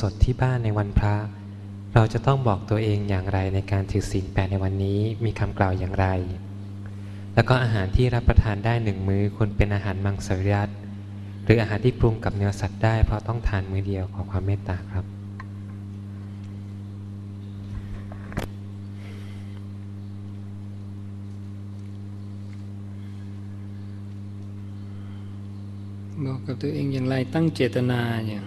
สถที่บ้านในวันพระ เราจะต้องบอกตัวเองอย่างไรในการถือศีลแปดในวันนี้มีคำกล่าวอย่างไร แล้วก็อาหารที่รับประทานได้หนึ่งมื้อควรเป็นอาหารมังสวิรัตหรืออาหารที่ปรุงกับเนื้อสัตว์ได้เพราะต้องทานมื้อเดียวขอความเมตตาครับบอกกับตัวเองอย่างไรตั้งเจตนาอย่าง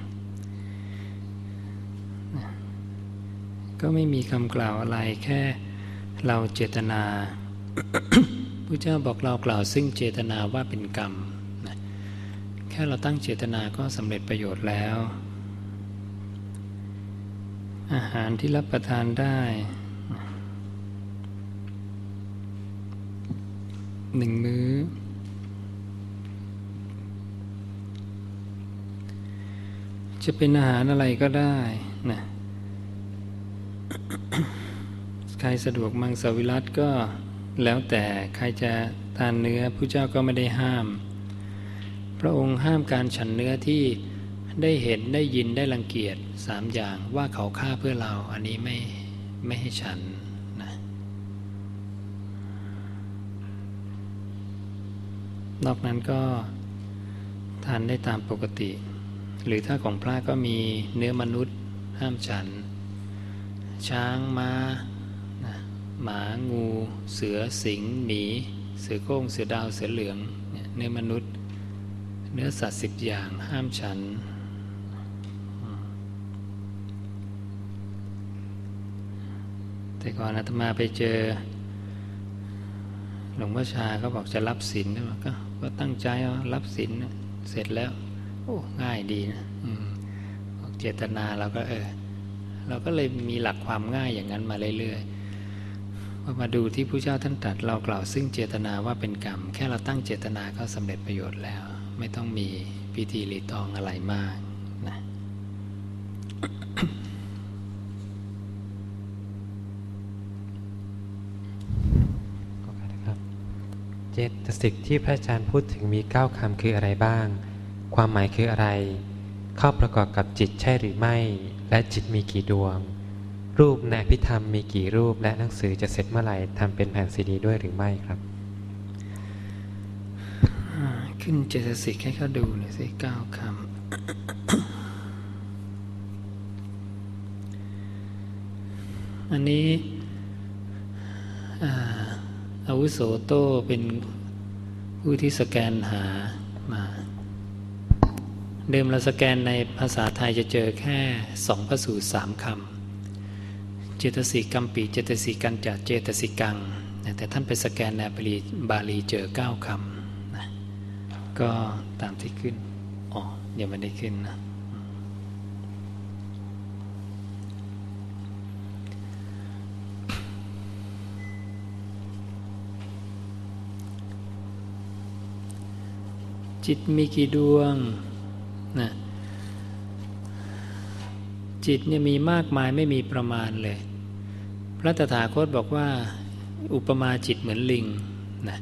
ก็ไม่มีคำกล่าวอะไรแค่เราเจตนาพระเจ้าบอกเรากล่าวซึ่งเจตนาว่าเป็นกรรมนะแค่เราตั้งเจตนาก็สำเร็จประโยชน์แล้ว อาหารที่รับประทานได้หนึ่งมื้อ จะเป็นอาหารอะไรก็ได้นะใค รสะดวกมังสวิรัตก็แล้วแต่ใครจะทานเนื้อผู้เจ้าก็ไม่ได้ห้าม พระองค์ห้ามการฉันเนื้อที่ได้เห็นได้ยินได้รังเกียจสามอย่างว่าเขาฆ่าเพื่อเราอันนี้ไม่ไม่ให้ฉันนะนอกนั้นก็ทานได้ตามปกติ หรือถ้าของพระก็มีเนื้อมนุษย์ห้ามฉัน ช้างมา้า หมางูเสือสิงหมี เสือโค้งเสือดาวเสือเหลืองเนื้อมนุษย์ เนื้อสัตว์สิบอย่างห้ามฉัน แต่ก่อนอาตมาไปเจอ หลวงพ่อชาเขาบอกจะรับศีลก็ก็ตั้งใจว่ารับศีลเสร็จแล้ว โอ้ง่ายดีนะเจตนาเราก็เออเราก็เลยมีหลักความง่ายอย่างนั้นมาเรื่อยๆ พอมาดูที่ผู้เจ้าท่านตรัสเรากล่าวซึ่งเจตนาว่าเป็นกรรม แค่เราตั้งเจตนาก็สำเร็จประโยชน์แล้ว ไม่ต้องมีพิธีรีตองอะไรมากนะเจตสิกที่พระอาจารย์พูดถึงมีเก้าคำคืออะไรบ้าง ความหมายคืออะไร เข้าประกอบกับจิตใช่หรือไม่ และจิตมีกี่ดวง รูปในพิธรรมมีกี่รูปและหนังสือจะเสร็จเมื่อไหร่ทำเป็นแผ่นซีดีด้วยหรือไม่ครับ ขึ้นเจตสิกให้เขาดูหน่อยสิเก้าคำอันนี้อาวุโสโตเป็นผู้ที่สแกนหามาเดิมเราสแกนในภาษาไทยจะเจอแค่สองพระสูตรสามคำ จตสิกัมปีเจตสิกันจัดเจตสิกังแต่ท่านไปสแกนในบาลีบาลีเจอเก้าคำนะก็ตามที่ขึ้นอ๋อยังไม่ได้ขึ้นนะจิตมีกี่ดวงนะจิตเนี่ยมีมากมายไม่มีประมาณเลย ระตถาคตบอกว่า อุปมาจิตเหมือนลิงนะ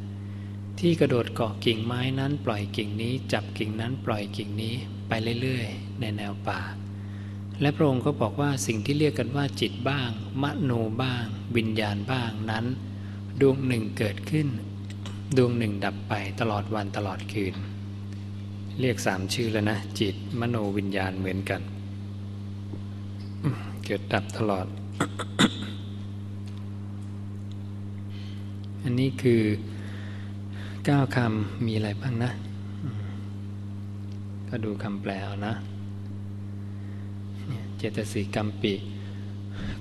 ที่กระโดดเกาะกิ่งไม้นั้น ปล่อยกิ่งนี้จับกิ่งนั้นปล่อยกิ่งนี้ไปเรื่อยๆ ในแนวป่า และพระองค์ก็บอกว่าสิ่งที่เรียกกันว่าจิตบ้าง มโนบ้าง วิญญาณบ้างนั้น ดวงหนึ่งเกิดขึ้น ดวงหนึ่งดับไปตลอดวันตลอดคืน เรียกสามชื่อแล้วนะ จิตมโนวิญญาณเหมือนกัน เกิดดับตลอด อันนี้คือเก้าคำมีอะไรบ้างนะ ก็ดูคำแปลเอานะ เจตสิกรรมปิ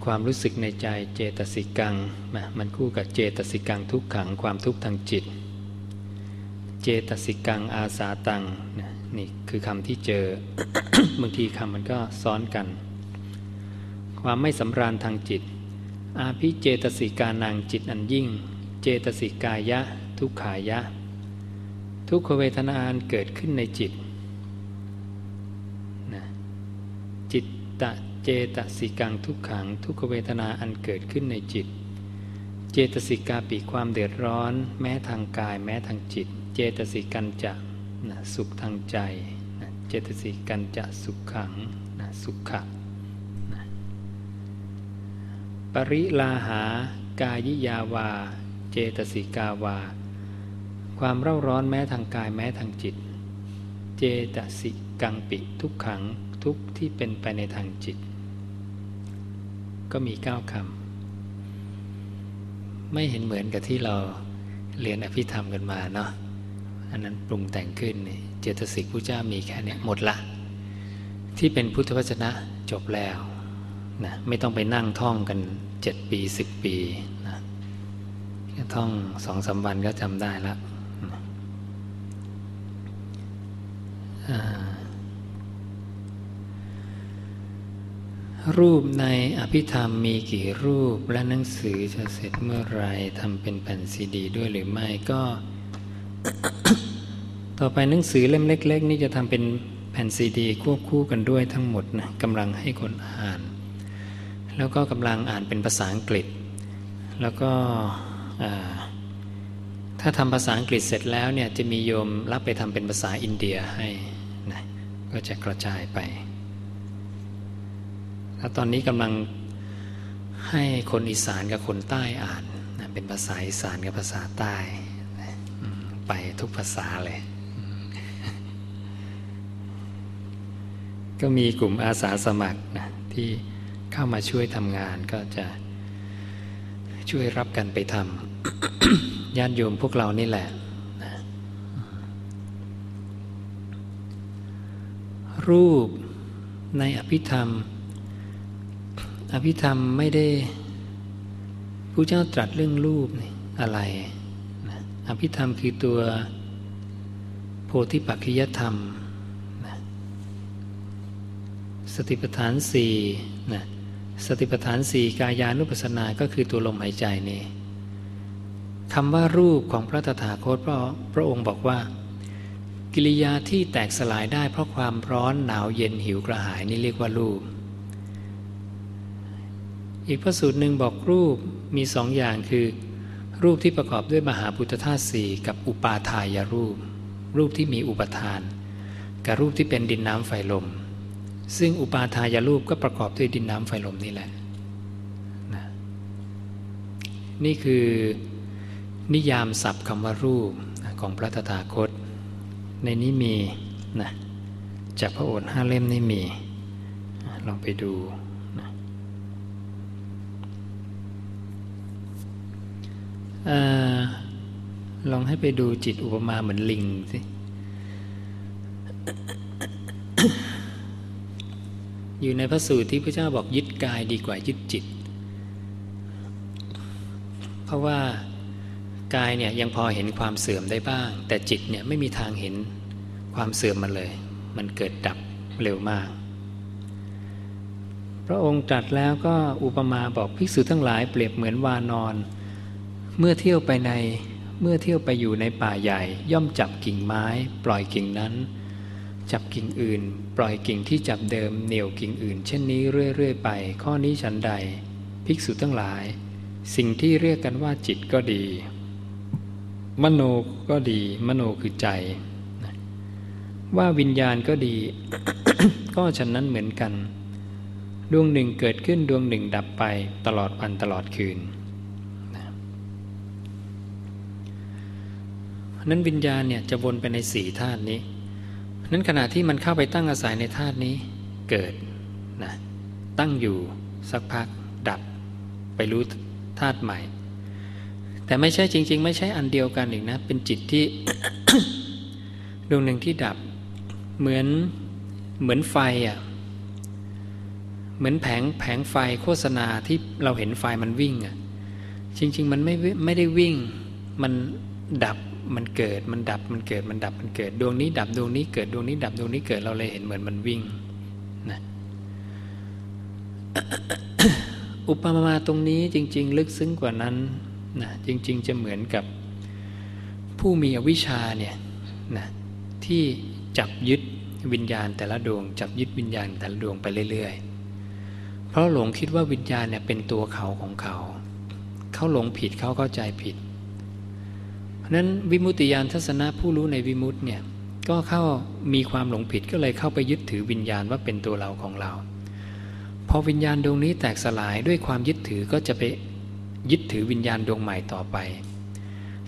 ความรู้สึกในใจเจตสิกัง มันคู่กับเจตสิกังทุกขังความทุกข์ทางจิต เจตสิกังอาสาตังนี่คือคำที่เจอบางทีคำมันก็ซ้อนกัน ความไม่สำราญทางจิต อาภิเจตสิกานางจิตอันยิ่ง เจตสิกายะ ทุกขายะ ทุกขเวทนาอันเกิดขึ้นในจิตนะจิตตะเจตสิกังทุกขัง ทุกขเวทนาอันเกิดขึ้นในจิต เจตสิกาปีความเดือดร้อน แม้ทางกายแม้ทางจิต เจตสิกันจะนะสุขทางใจนะเจตสิกันจะสุขขังนะสุขขะนะปริลาหากายิยาวา เจตสิกาวา ความเร่าร้อนแม้ทางกายแม้ทางจิต เจตสิกังปิทุกขังทุกที่เป็นไปในทางจิต ก็มีเก้าคำไม่เห็นเหมือนกับที่เราเรียนอภิธรรมกันมาเนาะอันนั้นปรุงแต่งขึ้นเจตสิกพระเจ้ามีแค่นี้หมดละที่เป็นพุทธวจนะจบแล้วนะไม่ต้องไปนั่งท่องกันเจ็ดปีสิบปี ท่องสองสาวันก็จำได้แล้วรูปในอภิธรรมมีกี่รูปและหนังสือจะเสร็จเมื่อไรทำเป็นแผ่นซีดี ด้วยหรือไม่ก็ ต่อไปหนังสือเล่มเล็ก ๆ นี่จะทำเป็นแผ่นซีดี ควบคู่กันด้วยทั้งหมดนะกำลังให้คนอ่าน แล้วก็กำลังอ่านเป็นภาษาอังกฤษ แล้วก็ ถ้าทำภาษาอังกฤษเสร็จแล้วเนี่ยจะมีโยมรับไปทำเป็นภาษาอินเดียให้นะก็จะกระจายไปแล้วตอนนี้กำลังให้คนอีสานกับคนใต้อ่านนะเป็นภาษาอีสานกับภาษาใต้ไปทุกภาษาเลยก็มีกลุ่มอาสาสมัครนะที่เข้ามาช่วยทำงานก็จะ ช่วยรับกันไปทำญาติโยมพวกเรานี่แหละรูปในอภิธรรม อภิธรรมไม่ได้ผู้เจ้าตรัสเรื่องรูปนี่อะไร อภิธรรมคือตัวโพธิปัจจยธรรม สติปัฏฐานสี่ สติปัฏฐานสี่กายานุปัสสนาก็คือตัวลมหายใจนี่คำว่ารูปของพระตถาคตพระพระองค์บอกว่า กิริยาที่แตกสลายได้เพราะความร้อนหนาวเย็นหิวกระหายนี่เรียกว่ารูป อีกพระสูตรหนึ่งบอกรูปมีสองอย่างคือ รูปที่ประกอบด้วยมหาพุทธธาตุสี่กับอุปาทายรูป รูปที่มีอุปทาน กับรูปที่เป็นดินน้ำไฟลม ซึ่งอุปาทายรูปก็ประกอบด้วยดินน้ำไฟลมนี่แหละนะนี่คือนิยามศัพท์คำว่ารูปของพระตถาคต ในนี้มีนะจากพระโอษฐ์ห้าเล่มนี่มี ลองไปดูอลองให้ไปดูจิตอุปมาเหมือนลิงสิ อยู่ในพระสูตรที่พระเจ้าบอกยึดกายดีกว่ายึดจิต เพราะว่ากายเนี่ยยังพอเห็นความเสื่อมได้บ้าง แต่จิตเนี่ยไม่มีทางเห็นความเสื่อมมันเลย มันเกิดดับเร็วมาก พระองค์ตรัสแล้วก็อุปมาบอกภิกษุทั้งหลายเปรียบเหมือนวานอน เมื่อเที่ยวไปในเมื่อเที่ยวไปอยู่ในป่าใหญ่ ย่อมจับกิ่งไม้ ปล่อยกิ่งนั้น จับกิ่งอื่น ปล่อยกิ่งที่จับเดิมเหนี่ยวกิ่งอื่น เช่นนี้เรื่อยๆไป ข้อนี้ฉันใด ภิกษุทั้งหลาย สิ่งที่เรียกกันว่าจิตก็ดี มโนก็ดี มโนคือใจ ว่าวิญญาณก็ดี ก็ฉันนั้นเหมือนกัน ดวงหนึ่งเกิดขึ้นดวงหนึ่งดับไปตลอดวันตลอดคืนนั้นวิญญาณเนี่ยจะวนไปในสี่ธาตุนี้ นั้นขณะที่มันเข้าไปตั้งอาศัยในธาตุนี้ เกิดนะตั้งอยู่สักพักดับไปรู้ธาตุใหม่ แต่ไม่ใช่จริง ๆ ไม่ใช่อันเดียวกันอีกนะ เป็นจิตที่ดวงหนึ่งที่ดับ เหมือนเหมือนไฟอะเหมือนแผงแผงไฟโฆษณาที่เราเห็นไฟมันวิ่งอะจริง ๆ มันไม่ไม่ได้วิ่ง มันดับ มันเกิดมันดับมันเกิดมันดับมันเกิดดวงนี้ดับดวงนี้เกิดดวงนี้ดับดวงนี้เกิดเราเลยเห็นเหมือนมันวิ่งนะอุปมาตรงนี้จริง ๆ ลึกซึ้งกว่านั้นนะจริง ๆ จะเหมือนกับผู้มีอวิชชาเนี่ยนะที่จับยึดวิญญาณแต่ละดวง จับยึดวิญญาณแต่ละดวงไปเรื่อย ๆ เพราะหลงคิดว่าวิญญาณเนี่ยเป็นตัวเขาของเขา เขาหลงผิดเขาเข้าใจผิด นั้นวิมุตติยานทัศนะผู้รู้ในวิมุตติเนี่ยก็เข้ามีความหลงผิดก็เลยเข้าไปยึดถือวิญญาณว่าเป็นตัวเราของเรา พอวิญญาณดวงนี้แตกสลายด้วยความยึดถือก็จะไปยึดถือวิญญาณดวงใหม่ต่อไป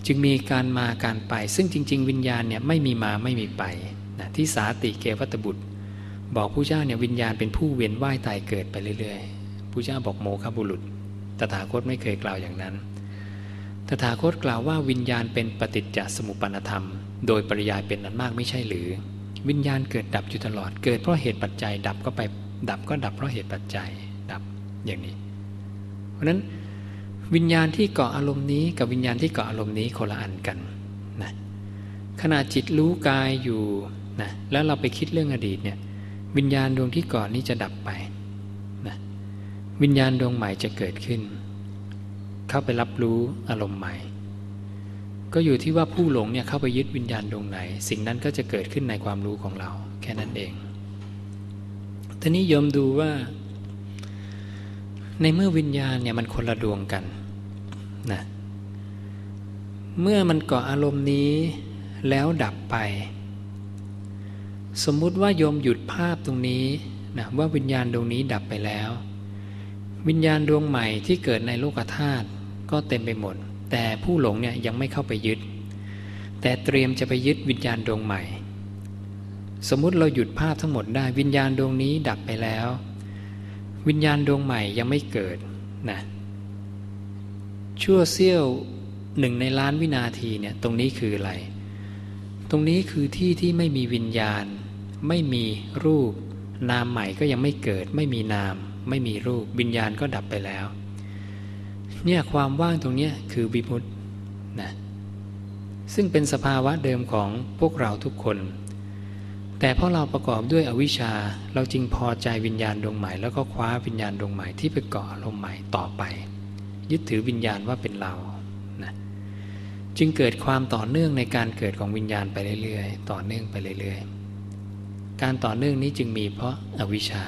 จึงมีการมาการไป ซึ่งจริง ๆ วิญญาณเนี่ยไม่มีมาไม่มีไปนะที่สาติเกวัตบุตร บอกผู้เจ้าเนี่ยวิญญาณเป็นผู้เวียนว่ายตายเกิดไปเรื่อยๆผู้เจ้าบอกโมฆะบุรุษ ตถาคตไม่เคยกล่าวอย่างนั้น ตถาคตกล่าวว่าวิญญาณเป็นปฏิจจสมุปนธรรม โดยปริยายเป็นนั้นมากไม่ใช่หรือ วิญญาณเกิดดับอยู่ตลอดเกิดเพราะเหตุปัจจัย ดับก็ไปดับก็ดับเพราะเหตุปัจจัยดับอย่างนี้ เพราะนั้นวิญญาณที่เกาะอารมณ์นี้กับวิญญาณที่เกาะอารมณ์นี้คนละอันกันนะขณะจิตรู้กายอยู่นะแล้วเราไปคิดเรื่องอดีตเนี่ยวิญญาณดวงที่ก่อนนี้จะดับไปนะวิญญาณดวงใหม่จะเกิดขึ้น เข้าไปรับรู้อารมณ์ใหม่ ก็อยู่ที่ว่าผู้หลงเนี่ยเข้าไปยึดวิญญาณดวงไหน สิ่งนั้นก็จะเกิดขึ้นในความรู้ของเรา แค่นั้นเองทีนี้ยมดูว่า ในเมื่อวิญญาณเนี่ยมันคนละดวงกันนะเมื่อมันเกาะอารมณ์นี้แล้วดับไป สมมุติว่าโยมหยุดภาพตรงนี้นะว่าวิญญาณดวงนี้ดับไปแล้ว วิญญาณดวงใหม่ที่เกิดในโลกธาตุก็เต็มไปหมด แต่ผู้หลงเนี่ยยังไม่เข้าไปยึด แต่เตรียมจะไปยึดวิญญาณดวงใหม่ สมมุติเราหยุดภาพทั้งหมดได้วิญญาณดวงนี้ดับไปแล้ว วิญญาณดวงใหม่ยังไม่เกิดนะชั่วเสี้ยวหนึ่งในล้านวินาทีเนี่ยตรงนี้คืออะไร ตรงนี้คือที่ที่ไม่มีวิญญาณ ไม่มีรูป นามใหม่ก็ยังไม่เกิดไม่มีนาม ไม่มีรูปวิญญาณก็ดับไปแล้ว เนี่ยความว่างตรงนี้คือวิมุตตินะซึ่งเป็นสภาวะเดิมของพวกเราทุกคน แต่เพราะเราประกอบด้วยอวิชชาเราจึงพอใจวิญญาณดวงใหม่ แล้วก็คว้าวิญญาณดวงใหม่ที่ไปเกาะลมใหม่ต่อไป ยึดถือวิญญาณว่าเป็นเรานะจึงเกิดความต่อเนื่องในการเกิดของวิญญาณไปเรื่อยๆ ต่อเนื่องไปเรื่อยๆ การต่อเนื่องนี้จึงมีเพราะอาวิชชา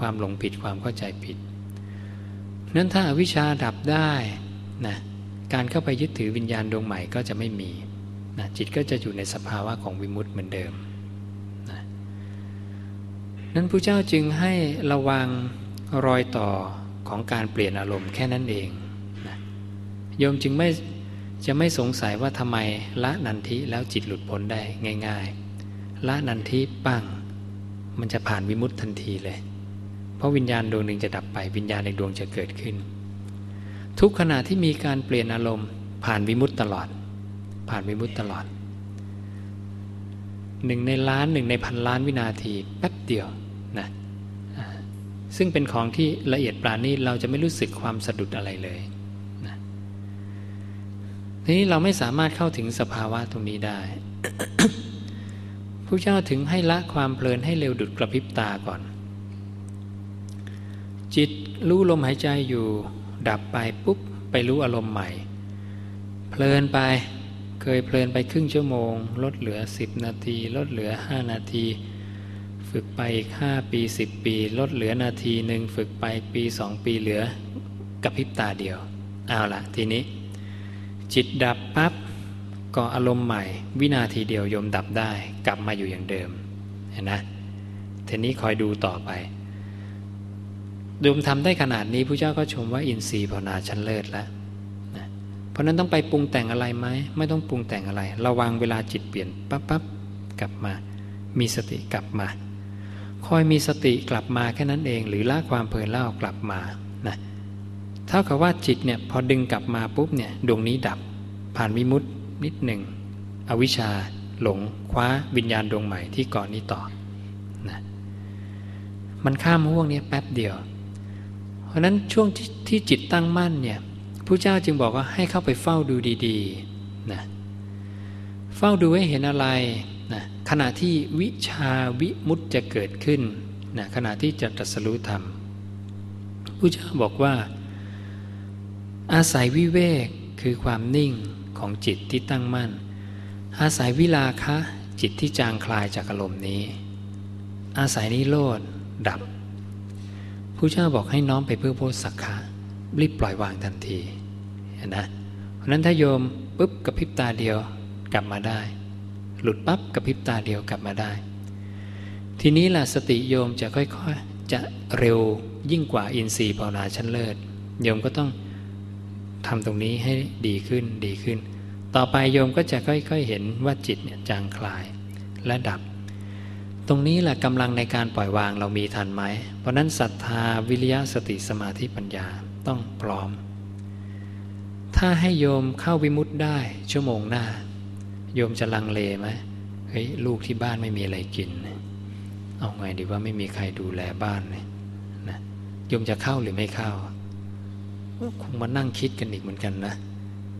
ความหลงผิดความเข้าใจผิดนั้นถ้าอาวิชชาดับได้นะการเข้าไปยึดถือวิญญาณดวงใหม่ก็จะไม่มีนะจิตก็จะอยู่ในสภาวะของวิมุตต์เหมือนเดิมนะนั้นพระเจ้าจึงให้ระวังรอยต่อของการเปลี่ยนอารมณ์แค่นั้นเองนะโยมจึงไม่จะไม่สงสัยว่าทำไมละนันทิแล้วจิตหลุดพ้นได้ง่าย ๆ ละนันทิปั้งมันจะผ่านวิมุตทันทีเลย เพราะวิญญาณดวงหนึ่งจะดับไป วิญญาณในดวงจะเกิดขึ้น ทุกขณะที่มีการเปลี่ยนอารมณ์ ผ่านวิมุตตลอด ผ่านวิมุตตลอดหนึ่งในล้านหนึ่งในพันล้านวินาทีแป๊บเดียวนะซึ่งเป็นของที่ละเอียดปราณีตเราจะไม่รู้สึกความสะดุดอะไรเลยนะทีนี้เราไม่สามารถเข้าถึงสภาวะตรงนี้ได้ผู้เจ้าถึงให้ละความเพลินให้เร็วดุดกระพริบตาก่อน จิตรู้ลมหายใจอยู่ ดับไปปุ๊บไปรู้อารมณ์ใหม่ เพลินไปเคยเพลินไปครึ่งชั่วโมง ลดเหลือสิบนาที ลดเหลือห้านาที ฝึกไปอีกห้าปีสิบปี ลดเหลือนาทีหนึ่งฝึกไปปีสองปีเหลือกับพริบตาเดียว เอาละทีนี้ จิตดับปับ๊บก็อารมณ์ใหม่ วินาทีเดียวยมดับได้ กลับมาอยู่อย่างเดิมเห็นนะทีนี้คอยดูต่อไป ดมทำได้ขนาดนี้พระเจ้าก็ชมว่าอินทรีย์ภาวนาชั้นเลิศแล้วนะเพราะนั้นต้องไปปรุงแต่งอะไรไหมไม่ต้องปรุงแต่งอะไร ระวังเวลาจิตเปลี่ยนปั๊บปั๊บกลับมา มีสติกลับมา คอยมีสติกลับมาแค่นั้นเอง หรือละความเพลินเล่ากลับมานะเท่ากับว่าจิตเนี่ยพอดึงกลับมาปุ๊บเนี่ยดวงนี้ดับ ผ่านวิมุตต์นิดหนึ่งอวิชชาหลงคว้าวิญญาณดวงใหม่ที่ก่อนนี้ต่อนะมันข้ามห่วงนี้แป๊บเดียว เพราะนั้นช่วงทที่จิตตั้งมั่นเนี่ยผู้เจ้าจึงบอกว่าให้เข้าไปเฝ้าดูดีๆนะเฝ้าดูให้เห็นอะไรนะขณะที่วิชาวิมุตจะเกิดขึ้นนะขณะที่จะตรัสรู้ธรรมผู้เจ้าบอกว่า อาศัยวิเวกคือความนิ่งของจิตที่ตั้งมั่น อาศัยวิลาคะจิตที่จางคลายจากอารมณ์นี้ อาศัยนิโรธดับ ผู้เจ้าบอกให้น้อมไปเพื่อโพสักขะรีบปล่อยวางทันทีเห็นนะเพราะนั้นถ้าโยมปุ๊บกับพริบตาเดียวกลับมาได้ หลุดปั๊บกับพริบตาเดียวกลับมาได้ ทีนี้ล่ะสติโยมจะค่อยๆจะเร็วยิ่งกว่าอินทรีย์ภาวนาชั้นเลิศโยมก็ต้องทำตรงนี้ให้ดีขึ้นดีขึ้น ต่อไปโยมก็จะค่อยๆเห็นว่าจิตเนี่ยจางคลายและดับ ตรงนี้แหละกำลังในการปล่อยวางเรามีทันไหม เพราะนั้นศรัทธาวิริยะสติสมาธิปัญญาต้องพร้อม ถ้าให้โยมเข้าวิมุตได้ชั่วโมงหน้า โยมจะลังเลไหมเฮ้ยลูกที่บ้านไม่มีอะไรกิน เอาไงดีว่าไม่มีใครดูแลบ้านเลยนะโยมจะเข้าหรือไม่เข้าคงมานั่งคิดกันอีกเหมือนกันนะ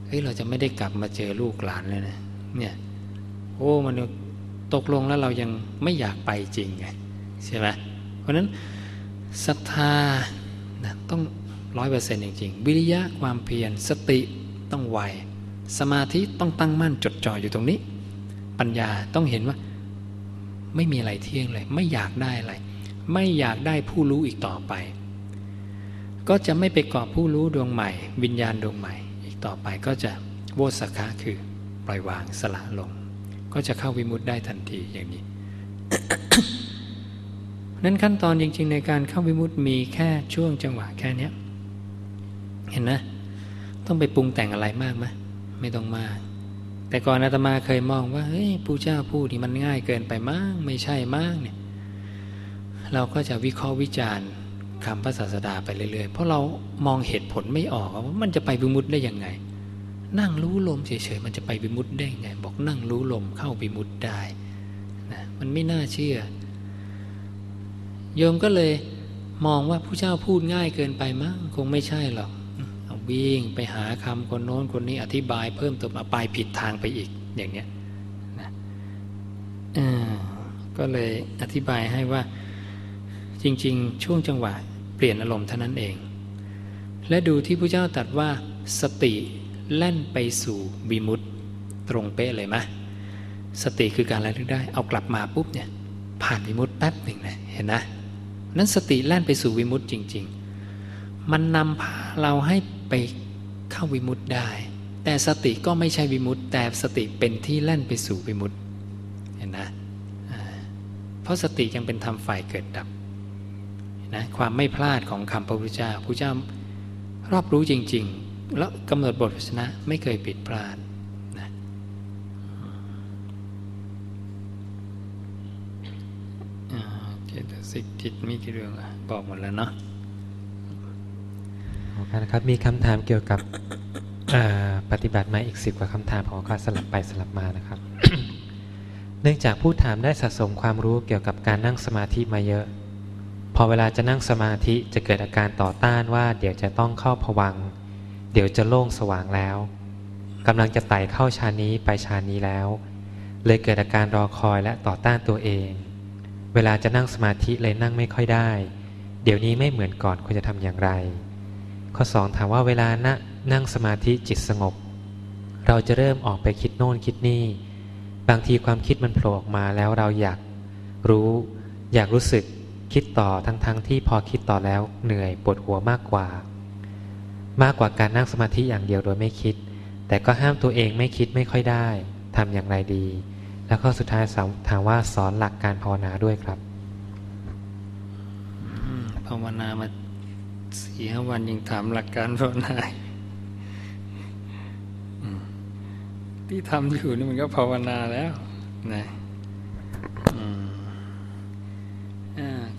เฮ้ยเราจะไม่ได้กลับมาเจอลูกหลานเลยนะเนี่ยโอ้มัน ตกลงแล้วเรายังไม่อยากไปจริงไงใช่ไหมเพราะนั้นศรัทธานะต้องร้อยเปอร์เซ็นต์จริงๆ วิริยะความเพียรสติต้องไวสมาธิต้องตั้งมั่นจดจ่ออยู่ตรงนี้ ปัญญาต้องเห็นว่า ไม่มีอะไรเที่ยงเลย ไม่อยากได้อะไร ไม่อยากได้ผู้รู้อีกต่อไป ก็จะไม่ไปเกาะผู้รู้ดวงใหม่ วิญญาณดวงใหม่ อีกต่อไปก็จะโวสักะคือปล่อยวางสละลง ก็จะเข้าวิมุตได้ทันทีอย่างนี้นั้นขั้นตอนจริง ๆ ในการเข้าวิมุตมีแค่ช่วงจังหวะแค่นี้เห็นนะ ต้องไปปรุงแต่งอะไรมากไหมไม่ต้องมากแต่ก่อนอาตมาเคยมองว่าเฮ้ยผู้เจ้าพูดนี่มันง่ายเกินไปมากไม่ใช่มากเนี่ย เราก็จะวิเคราะห์วิจารณ์คำพระศาสดาไปเรื่อยๆ เพราะเรามองเหตุผลไม่ออกว่ามันจะไปวิมุตได้ยังไง นั่งรู้ลมเฉยๆมันจะไปวิมุตได้ไง บอกนั่งรู้ลมเข้าวิมุตได้นะมันไม่น่าเชื่อ โยมก็เลยมองว่าผู้เจ้าพูดง่ายเกินไปมั้งคงไม่ใช่หรอกเอาวิ่งไปหาคำคนโน้นคนนี้อธิบายเพิ่มเติมไปผิดทางไปอีกอย่างเนี้ยนะก็เลยอธิบายให้ว่าจริง ๆ ช่วงจังหวะเปลี่ยนอารมณ์เท่านั้นเอง และดูที่พระเจ้าตรัสว่าสติ แล่นไปสู่วิมุตตรงเป๊ะเลยไหมสติคือการระลึกได้ เอากลับมาปุ๊บเนี่ยผ่านวิมุตแป๊บหนึ่งนะเห็นนะนั้นสติแล่นไปสู่วิมุตจริง ๆ มันนำพาเราให้ไปเข้าวิมุตได้ แต่สติก็ไม่ใช่วิมุตแต่สติเป็นที่แล่นไปสู่วิมุตเห็นนะเพราะสติยังเป็นธรรมฝ่ายเกิดดับนะความไม่พลาดของคำพระพุทธเจ้าพระพุทธเจ้ารอบรู้จริง ๆ แล้วกำหนดบทพิชนะไม่เคยผิดพลาดนะเจตสิกจิตมีกี่เรื่องบอกหมดแล้วเนาะขอบคุณครับ มีคำถามเกี่ยวกับปฏิบัติมาอีกสิบกว่าคำถามของการสลับไปสลับมานะครับ เนื่องจากผู้ถามได้สะสมความรู้เกี่ยวกับการนั่งสมาธิมาเยอะ พอเวลาจะนั่งสมาธิจะเกิดอาการต่อต้านว่า เดี๋ยวจะต้องเข้าผวัง เดี๋ยวจะโล่งสว่างแล้วกำลังจะไต่เข้าชานี้ไปชานี้แล้ว เลยเกิดอาการรอคอยและต่อต้านตัวเอง เวลาจะนั่งสมาธิเลยนั่งไม่ค่อยได้ เดี๋ยวนี้ไม่เหมือนก่อนควรจะทำอย่างไร ข้อสองถามว่าเวลานะนั่งสมาธิจิตสงบ เราจะเริ่มออกไปคิดโน่นคิดนี่ บางทีความคิดมันโผล่ออกมาแล้วเราอยากรู้ อยากรู้สึกคิดต่อทั้งๆทที่พอคิดต่อแล้วเหนื่อยปวดหัวมากกว่า มากกว่าการนั่งสมาธิอย่างเดียวโดยไม่คิด แต่ก็ห้ามตัวเองไม่คิดไม่ค่อยได้ทำอย่างไรดี แล้วก็สุดท้ายถามว่าสอนหลักการภาวนาด้วยครับภาวนามาสี่ห้าวันยังถามหลักการภาวนาที่ทำอยู่นี่มันก็ภาวนาแล้วนะ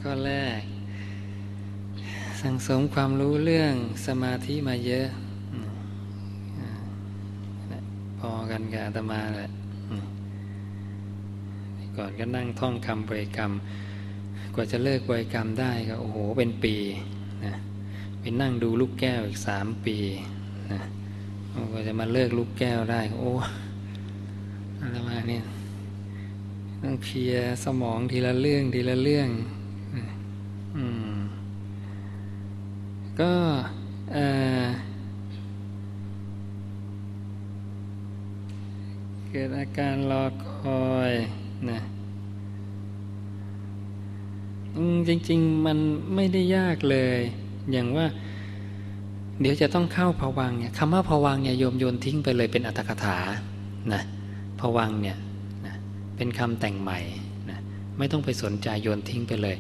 ข้อแรก สังสมความรู้เรื่องสมาธิมาเยอะพอกันกับอาตมาแหละก่อนก็นั่งท่องคำบริกรรม กว่าจะเลิกบริกรรมได้ก็โอ้โหเป็นปีนะไปนั่งดูลูกแก้วอีกสามปีนะกว่าจะมาเลิกลูกแก้วได้ โอ้อะไรมาเนี่ยต้องเพียสมองทีละเรื่องทีละเรื่อง อืม ก็เกิดอาการรอคอยนะจริง ๆ มันไม่ได้ยากเลย อย่างว่า เดี๋ยวจะต้องเข้าผวังเนี่ยคำว่าผวังเนี่ยโยมโยนทิ้งไปเลยเป็นอัตถกถานะผวังเนี่ยนะเป็นคำแต่งใหม่นะไม่ต้องไปสนใจโยนทิ้งไปเลย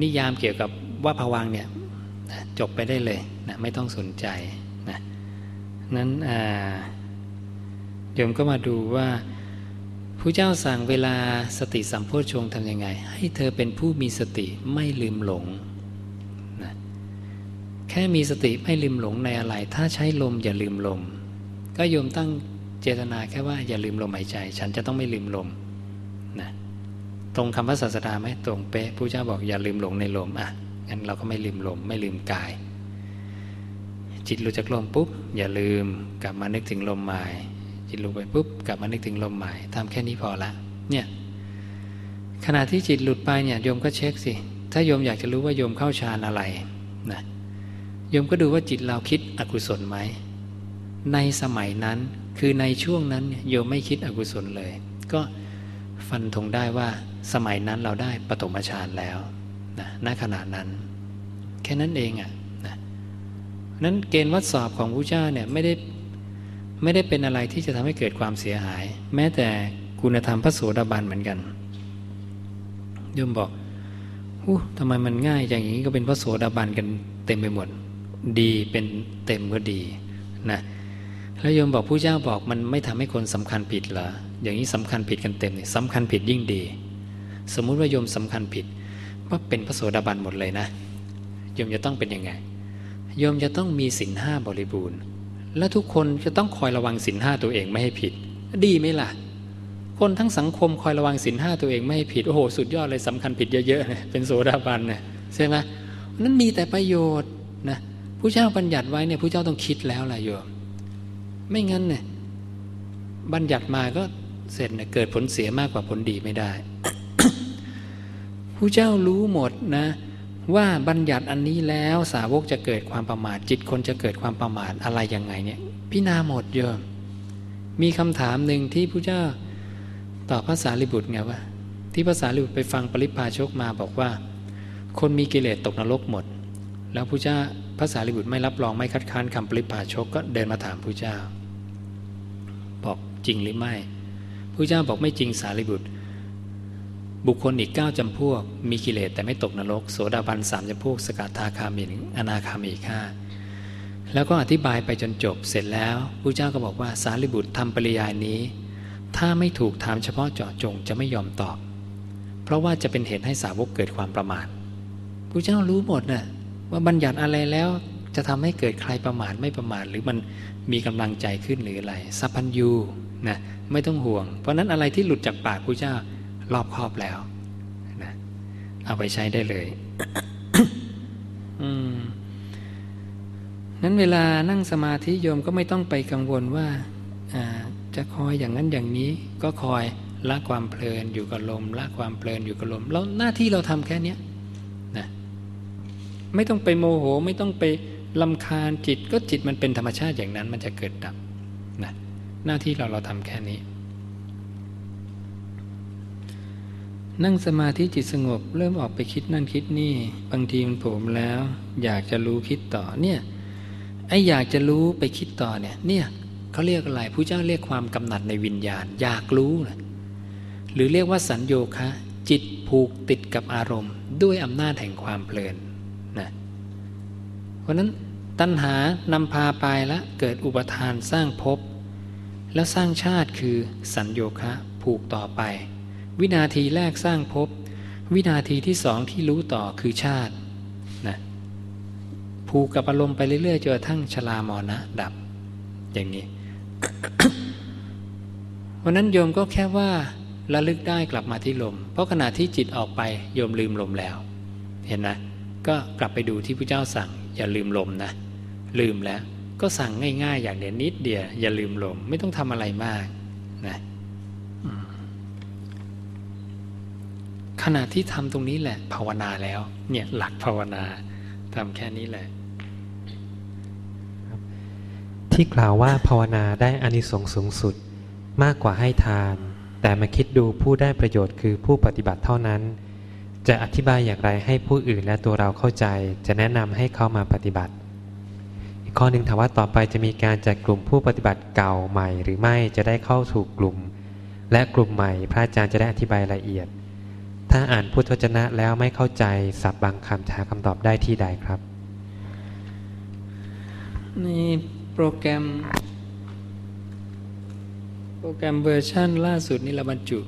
นิยามเกี่ยวกับว่าผวังเนี่ย นะจบไปได้เลยนะไม่ต้องสนใจนะนั้นโยมก็มาดูว่าผู้เจ้าสั่งเวลาสติสัมโพชงทำยังไง ให้เธอเป็นผู้มีสติไม่ลืมหลงนะแค่มีสติไม่ลืมหลงในอะไร ถ้าใช้ลมอย่าลืมลม ก็โยมตั้งเจตนาแค่ว่าอย่าลืมลมหายใจ ฉันจะต้องไม่ลืมลมนะตรงคำว่าศาสดาไหมตรงเป๊ะผู้เจ้าบอกอย่าลืมหลงในลมอะ งั้นเราก็ไม่ลืมลมไม่ลืมกาย จิตหลุดจากลมปุ๊บ อย่าลืมกลับมานึกถึงลมใหม่จิตหลุดไปปุ๊บกลับมานึกถึงลมใหม่ทำแค่นี้พอละเนี่ยขณะที่จิตหลุดไปเนี่ยโยมก็เช็คสิถ้าโยมอยากจะรู้ว่าโยมเข้าฌานอะไรนะโยมก็ดูว่าจิตเราคิดอกุศลไหมในสมัยนั้นคือในช่วงนั้นโยมไม่คิดอกุศลเลย ก็ฟันธงได้ว่าสมัยนั้นเราได้ปฐมฌานแล้ว นะณขณะนั้น แค่นั้นเองอะ่ะนะนั้นเกณฑ์วัดสอบของพระเจ้าเนี่ยไม่ได้ไม่ได้เป็นอะไรที่จะทำให้เกิดความเสียหาย แม้แต่คุณธรรมพระโสดาบันเหมือนกันโยมบอกอู้ทำไมมันง่ายอย่างนี้ก็เป็นพระโสดาบันกันเต็มไปหมด ดีเป็นเต็มก็ดีนะแล้วโยมบอกผู้เจ้าบอกมันไม่ทำให้คนสำคัญผิดเหรออย่างนี้สำคัญผิดกันเต็มเนี่ยสำคัญผิดยิ่งดี สมมุติว่าโยมสำคัญผิด ว่าเป็นพระโสดาบันหมดเลยนะโยมจะต้องเป็นยังไงโยมจะต้องมีศีลห้าบริบูรณ์ และทุกคนจะต้องคอยระวังศีลห้าตัวเองไม่ให้ผิด ดีไหมล่ะ คนทั้งสังคมคอยระวังศีลห้าตัวเองไม่ให้ผิดโอ้โหสุดยอดเลยสำคัญผิดเยอะๆเนี่ยเป็นโสดาบันเนี่ยใช่ไหมนั้นมีแต่ประโยชน์นะผู้เจ้าบัญญัติไว้เนี่ยผู้เจ้าต้องคิดแล้วล่ะโยม ไม่งั้นเนี่ยบัญญัติมาก็เสร็จเนี่ยเกิดผลเสียมากกว่าผลดีไม่ได้ ผู้เจ้ารู้หมดนะ ว่าบัญญัติอันนี้แล้วสาวกจะเกิดความประมาทจิตคนจะเกิดความประมาทอะไรยังไงเนี่ยพินาหมดเยอะมีคำถามหนึ่งที่พระเจ้าตอบภาษาลิบุตรไงว่าที่ภาษาลิบุตรไปฟังปริพาชกมาบอกว่า คนมีกิเลสตกนรกหมด แล้วพระเจ้าภาษาลิบุตรไม่รับรองไม่คัดค้านคำปริพาชกก็เดินมาถามพระเจ้า บอกจริงหรือไม่พระเจ้าบอกไม่จริงสารีบุตร บุคคลอีกเก้าจำพวก มีกิเลสแต่ไม่ตกนรก โสดาบันสามจำพวก สกัดทาคามินอนาคามีค่าแล้วก็อธิบายไปจนจบเสร็จแล้วพระเจ้าก็บอกว่าสารีบุตรทำปริยายนี้ ถ้าไม่ถูกถามเฉพาะเจาะจงจะไม่ยอมตอบ เพราะว่าจะเป็นเหตุให้สาวกเกิดความประมาทพระเจ้ารู้หมดนะ่ะว่าบัญญัติอะไรแล้วจะทำให้เกิดใครประมาทไม่ประมาทหรือมันมีกำลังใจขึ้นหรืออะไรสัพพัญยูนะไม่ต้องห่วง เพราะนั้นอะไรที่หลุดจากปากพระเจ้า รอบครอบแล้วนะเอาไปใช้ได้เลยนั้นเวลานั่งสมาธิโยมก็ไม่ต้องไปกังวลว่าจะคอยอย่างนั้นอย่างนี้ก็คอยละความเพลินอยู่กับลมละความเพลินอยู่กับลมแล้วหน้าที่เราทำแค่นี้นะไม่ต้องไปโมโห ไม่ต้องไปลำคาญจิตก็จิตมันเป็นธรรมชาติอย่างนั้นมันจะเกิดดับนะหน้าที่เราเราทำแค่นี้ นั่งสมาธิจิตสงบ เริ่มออกไปคิดนั่นคิดนี่ บางทีมันผมแล้ว อยากจะรู้คิดต่อเนี่ยไอ้อยากจะรู้ไปคิดต่อเนี่ยเนี่ยเขาเรียกอะไรผู้เจ้าเรียกความกำหนัดในวิญญาณ อยากรู้นะหรือเรียกว่าสัญโยคะ จิตผูกติดกับอารมณ์ ด้วยอำนาจแห่งความเพลินนะเพราะนั้นตัณหานำพาไปแล้วเกิดอุปทานสร้างภพแล้วสร้างชาติคือสัญโยคะผูกต่อไป วินาทีแรกสร้างภพวินาทีที่สองที่รู้ต่อคือชาตินะผูกกับอารมณ์ไปเรื่อยๆจนกระทั่งชรามอนะดับ อย่างนี้วันนั้นโยมก็แค่ว่าระลึกได้กลับมาที่ลม เพราะขณะที่จิตออกไปโยมลืมลมแล้ว เห็นนะ ก็กลับไปดูที่พระเจ้าสั่ง อย่าลืมลมนะ ลืมแล้ว ก็สั่งง่ายๆ อย่างเดียวนิดเดียวอย่าลืมลมไม่ต้องทำอะไรมากนะ ขณะที่ทำตรงนี้แหละ ภาวนาแล้ว เนี่ยหลักภาวนาทำแค่นี้แหละ ที่กล่าวว่าภาวนาได้อานิสงส์สูงสุดมากกว่าให้ทาน แต่มาคิดดูผู้ได้ประโยชน์คือผู้ปฏิบัติเท่านั้น จะอธิบายอย่างไรให้ผู้อื่นและตัวเราเข้าใจ จะแนะนำให้เข้ามาปฏิบัติ อีกข้อหนึ่งถามว่าต่อไปจะมีการจัดกลุ่มผู้ปฏิบัติเก่าใหม่ หรือไม่จะได้เข้าถูกกลุ่ม และกลุ่มใหม่พระอาจารย์จะได้อธิบายละเอียด ถ้าอ่านพุทธวจนะแล้วไม่เข้าใจสับบางคำหาคำตอบได้ที่ใดครับนี่โปรแกรม โปรแกรมเวอร์ชันล่าสุดนี่เราบรรจุ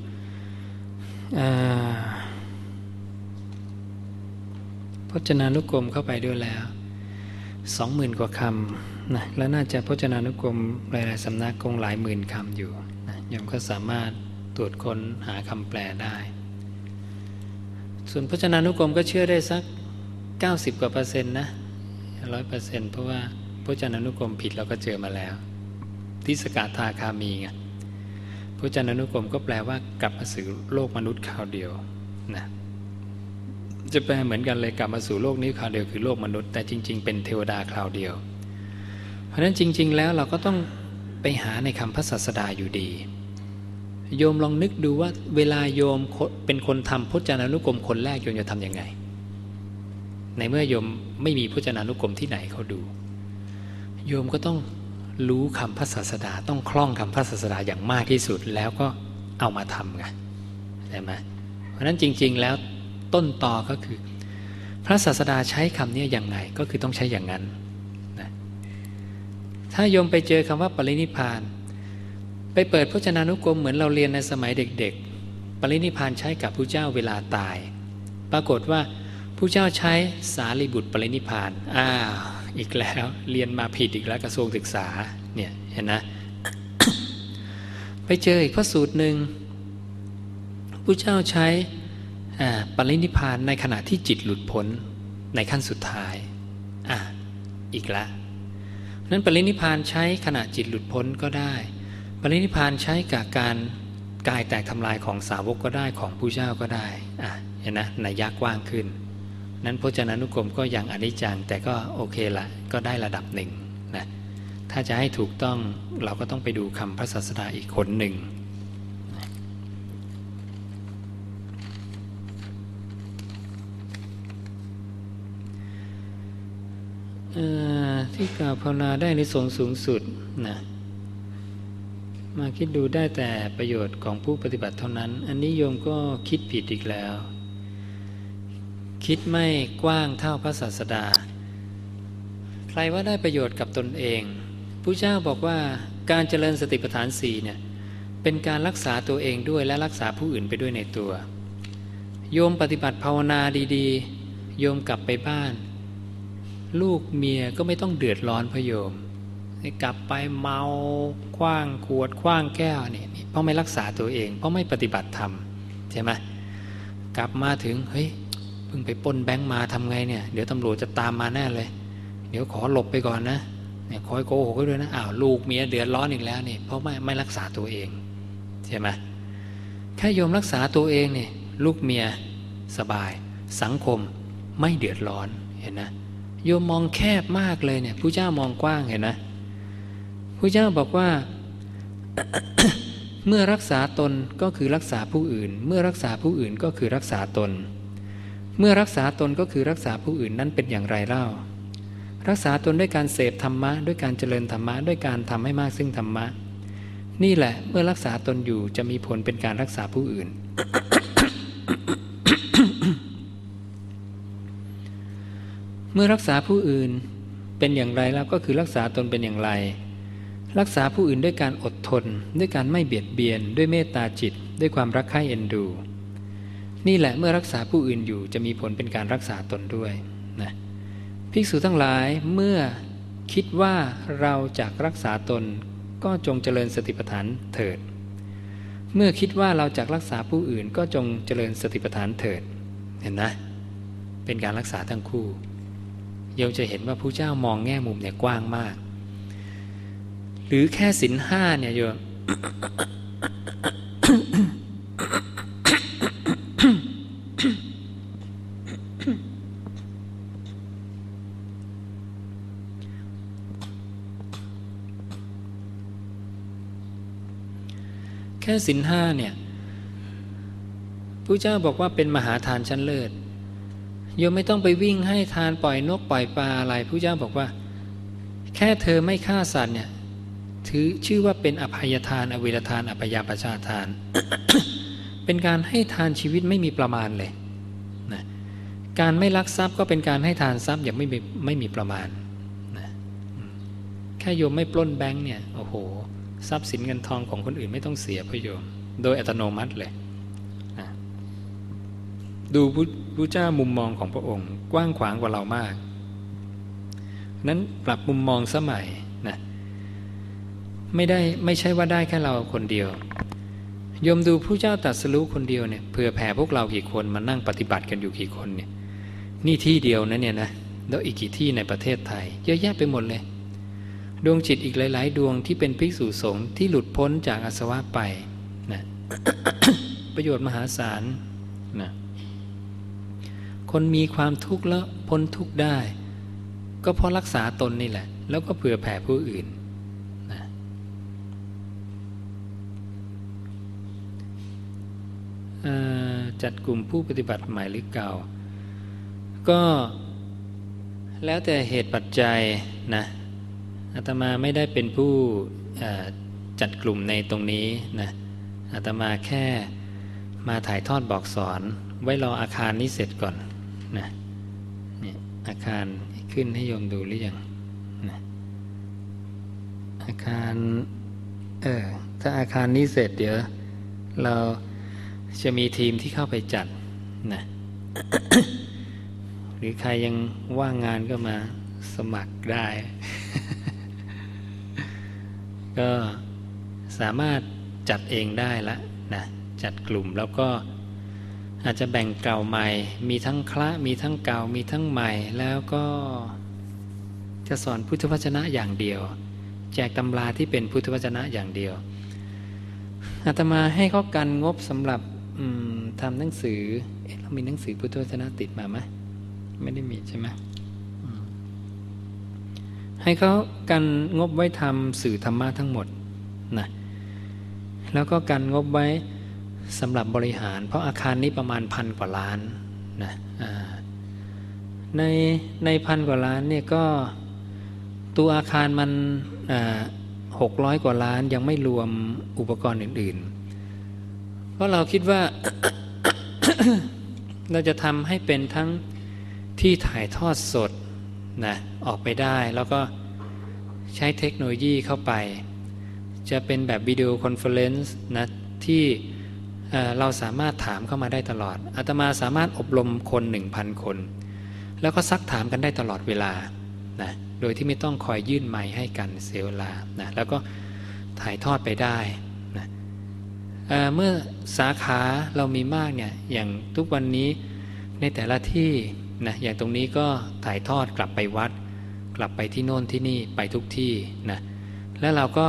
พจนานุกรมเข้าไปด้วยแล้วสองหมื่นกว่าคำนะแล้วน่าจะพจนานุกรมหลายๆสำนักคงหลายหมื่นคำอยู่นะยมก็สามารถตรวจค้นหาคำแปลได้ ส่วนพจนานุกรมก็เชื่อได้สัก 90 กว่าเปอร์เซ็นต์นะร้อยเปอร์เซ็นต์เพราะว่าพจนานุกรมผิดเราก็เจอมาแล้ว ที่สกาทาคามีไงพจนานุกรมก็แปลว่ากลับมาสู่โลกมนุษย์คราวเดียวนะจะแปลเหมือนกันเลยกลับมาสู่โลกนี้คราวเดียวคือโลกมนุษย์แต่จริง ๆ เป็นเทวดาคราวเดียว เพราะฉะนั้นจริง ๆ แล้วเราก็ต้องไปหาในคำพระศาสดาอยู่ดี โยมลองนึกดูว่าเวลาโยมเป็นคนทำพจนานุกรมคนแรกโยมจะทำยังไง ในเมื่อโยมไม่มีพจนานุกรมที่ไหนเขาดู โยมก็ต้องรู้คำพระศาสดาต้องคล่องคำพระศาสดาอย่างมากที่สุดแล้วก็เอามาทำไงใช่ไหมเพราะนั้นจริง ๆแล้วต้นต่อก็คือ พระศาสดาใช้คำนี้อย่างไงก็คือต้องใช้อย่างนั้นนะถ้าโยมไปเจอคำว่าปรินิพาน ไปเปิดพจนานุกรมเหมือนเราเรียนในสมัยเด็กๆ ปรินิพานใช้กับผู้เจ้าเวลาตาย ปรากฏว่าผู้เจ้าใช้สารีบุตรปรินิพานอ้าวอีกแล้วเรียนมาผิดอีกแล้วกระทรวงศึกษาเนี่ยเห็นนะ ไปเจออีกพระสูตรหนึ่งผู้เจ้าใช้ปรินิพานในขณะที่จิตหลุดพ้นในขั้นสุดท้ายอะอีกแล้วนั้นปรินิพานใช้ขณะจิตหลุดพ้นก็ได้ ปรินิพานใช้กับการกายแตกทำลายของสาวกก็ได้ของผู้เจ้าก็ได้อะเห็นนะในยักกว้างขึ้น นั้นพจนานุกรมก็ยังอนิจจังแต่ก็โอเคละก็ได้ระดับหนึ่งนะถ้าจะให้ถูกต้องเราก็ต้องไปดูคำพระศาสดาอีกคนหนึ่งที่กล่าวภาวนาได้ในสงสูงสุดนะ มาคิดดูได้แต่ประโยชน์ของผู้ปฏิบัติเท่านั้น อันนี้โยมก็คิดผิดอีกแล้ว คิดไม่กว้างเท่าพระศาสดา ใครว่าได้ประโยชน์กับตนเองผู้เจ้าบอกว่าการเจริญสติปัฏฐานสี่เนี่ยเป็นการรักษาตัวเองด้วยและรักษาผู้อื่นไปด้วยในตัว โยมปฏิบัติภาวนาดีๆ โยมกลับไปบ้าน ลูกเมียก็ไม่ต้องเดือดร้อนพโยม กลับไปเมาคว้างขวดคว้างแก้วนี่เพราะไม่รักษาตัวเอง เพราะไม่ปฏิบัติธรรมใช่ไหมกลับมาถึงเฮ้ยเพิ่งไปป้นแบงค์มาทำไงเนี่ยเดี๋ยวตำรวจจะตามมาแน่เลย เดี๋ยวขอหลบไปก่อนนะเนี่ยคอยโกหกด้วยนะอ้าวลูกเมียเดือดร้อนอีกแล้วนี่เพราะไม่ไม่รักษาตัวเองใช่ไหมแค่โยมรักษาตัวเองเนี่ยลูกเมียสบาย สังคมไม่เดือดร้อนเห็นนะโยมมองแคบมากเลยเนี่ยผู้เจ้ามองกว้างเห็นไหมผู้เจ้าบอกว่า เมื่อรักษาตนก็คือรักษาผู้อื่น เมื่อรักษาผู้อื่นก็คือรักษาตน เมื่อรักษาตนก็คือรักษาผู้อื่นนั้นเป็นอย่างไรเล่า รักษาตนด้วยการเสพธรรมะ ด้วยการเจริญธรรมะด้วยการทำให้มากซึ่งธรรมะ นี่แหละ เมื่อรักษาตนอยู่จะมีผลเป็นการรักษาผู้อื่นเมื่อรักษาผู้อื่นเป็นอย่างไรแล้วก็คือรักษาตนเป็นอย่างไร รักษาผู้อื่นด้วยการอดทน ด้วยการไม่เบียดเบียน ด้วยเมตตาจิต ด้วยความรักใคร่เอ็นดู นี่แหละเมื่อรักษาผู้อื่นอยู่จะมีผลเป็นการรักษาตนด้วยนะภิกษุทั้งหลายเมื่อคิดว่าเราจากรักษาตนก็จงเจริญสติปัฏฐานเถิด เมื่อคิดว่าเราจากรักษาผู้อื่นก็จงเจริญสติปัฏฐานเถิด เห็นนะ เป็นการรักษาทั้งคู่โยมจะเห็นว่าผู้เจ้ามองแง่มุมเนี่ยกว้างมาก หรือแค่สินห้าเนี่ยโยมแค่สินห้าเนี่ยผู้เจ้าบอกว่าเป็นมหาทานชั้นเลิศโยมไม่ต้องไปวิ่งให้ทานปล่อยนกปล่อยปลาอะไรผู้เจ้าบอกว่า แค่เธอไม่ฆ่าสัตว์เนี่ย ถือชื่อว่าเป็นอภัยทานอเวรทานอภยาประชาทาน เป็นการให้ทานชีวิตไม่มีประมาณเลยนะการไม่ลักทรัพย์ก็เป็นการให้ทานทรัพย์อย่างไม่มีไม่มีประมาณนะแค่โยมไม่ปล้นแบงค์เนี่ยโอ้โห ทรัพย์สินเงินทองของคนอื่นไม่ต้องเสียพโยม โดยอัตโนมัติเลยนะดูพระเจ้ามุมมองของพระองค์ กว้างขวางกว่าเรามาก นั้นปรับมุมมองสมัย ไม่ได้ไม่ใช่ว่าได้แค่เราคนเดียวยมดูผู้เจ้าตัดสรู้คนเดียวเนี่ยเผื่อแผ่พวกเรากี่คนมานั่งปฏิบัติกันอยู่กี่คนเนี่ยนี่ที่เดียวนะเนี่ยนะแล้วอีกกี่ที่ในประเทศไทย เยอะแยะไปหมดเลย ดวงจิตอีกหลาย ๆ ดวงที่เป็นภิกษุสงฆ์ที่หลุดพ้นจากอาสวะไปนะประโยชน์มหาศาลนะคนมีความทุกข์แล้วพ้นทุกข์ได้ ก็เพราะรักษาตนนี่แหละ แล้วก็เผื่อแผ่ผู้อื่น จัดกลุ่มผู้ปฏิบัติใหม่หรือเก่า ก็แล้วแต่เหตุปัจจัยนะอาตมาไม่ได้เป็นผู้จัดกลุ่มในตรงนี้นะอาตมาแค่มาถ่ายทอดบอกสอน ไว้รออาคารนี้เสร็จก่อนนะนี่อาคารขึ้นให้โยมดูหรือยังนะอาคารเออถ้าอาคารนี้เสร็จเดี๋ยวเรา จะมีทีมที่เข้าไปจัดนะหรือใครยังว่างงานก็มาสมัครได้ ก็สามารถจัดเองได้ละนะจัดกลุ่มแล้วก็อาจจะแบ่งเก่าใหม่ มีทั้งคละมีทั้งเก่ามีทั้งใหม่ แล้วก็จะสอนพุทธวจนะอย่างเดียว แจกตำราที่เป็นพุทธวจนะอย่างเดียวอาตมาให้เขากันงบสำหรับ ทำหนังสือเเรามีหนังสือพุทธวจนะติดมาไหมไม่ได้มีใช่ไหมให้เขากันงบไว้ทำสื่อธรรมะทั้งหมดนะแล้วก็กันงบไว้สำหรับบริหาร เพราะอาคารนี้ประมาณพันกว่าล้านนะในในพันกว่าล้านเนี่ยก็ตัวอาคารมันหกร้อยกว่าล้านยังไม่รวมอุปกรณ์อื่น ๆ เพราะเราคิดว่าเราจะทำให้เป็นทั้งที่ถ่ายทอดสดนะออกไปได้แล้วก็ใช้เทคโนโลยีเข้าไป จะเป็นแบบ video conference นะที่เราสามารถถามเข้ามาได้ตลอดอาตมาสามารถอบรมคนหนึ่งพันคน แล้วก็ซักถามกันได้ตลอดเวลานะโดยที่ไม่ต้องคอยยื่นไม้ให้กันเสียเวลานะแล้วก็ถ่ายทอดไปได้ เมื่อสาขาเรามีมากเนี่ยอย่างทุกวันนี้ในแต่ละที่นะอย่างตรงนี้ก็ถ่ายทอดกลับไปวัด กลับไปที่โน่นที่นี่ไปทุกที่นะแล้วเราก็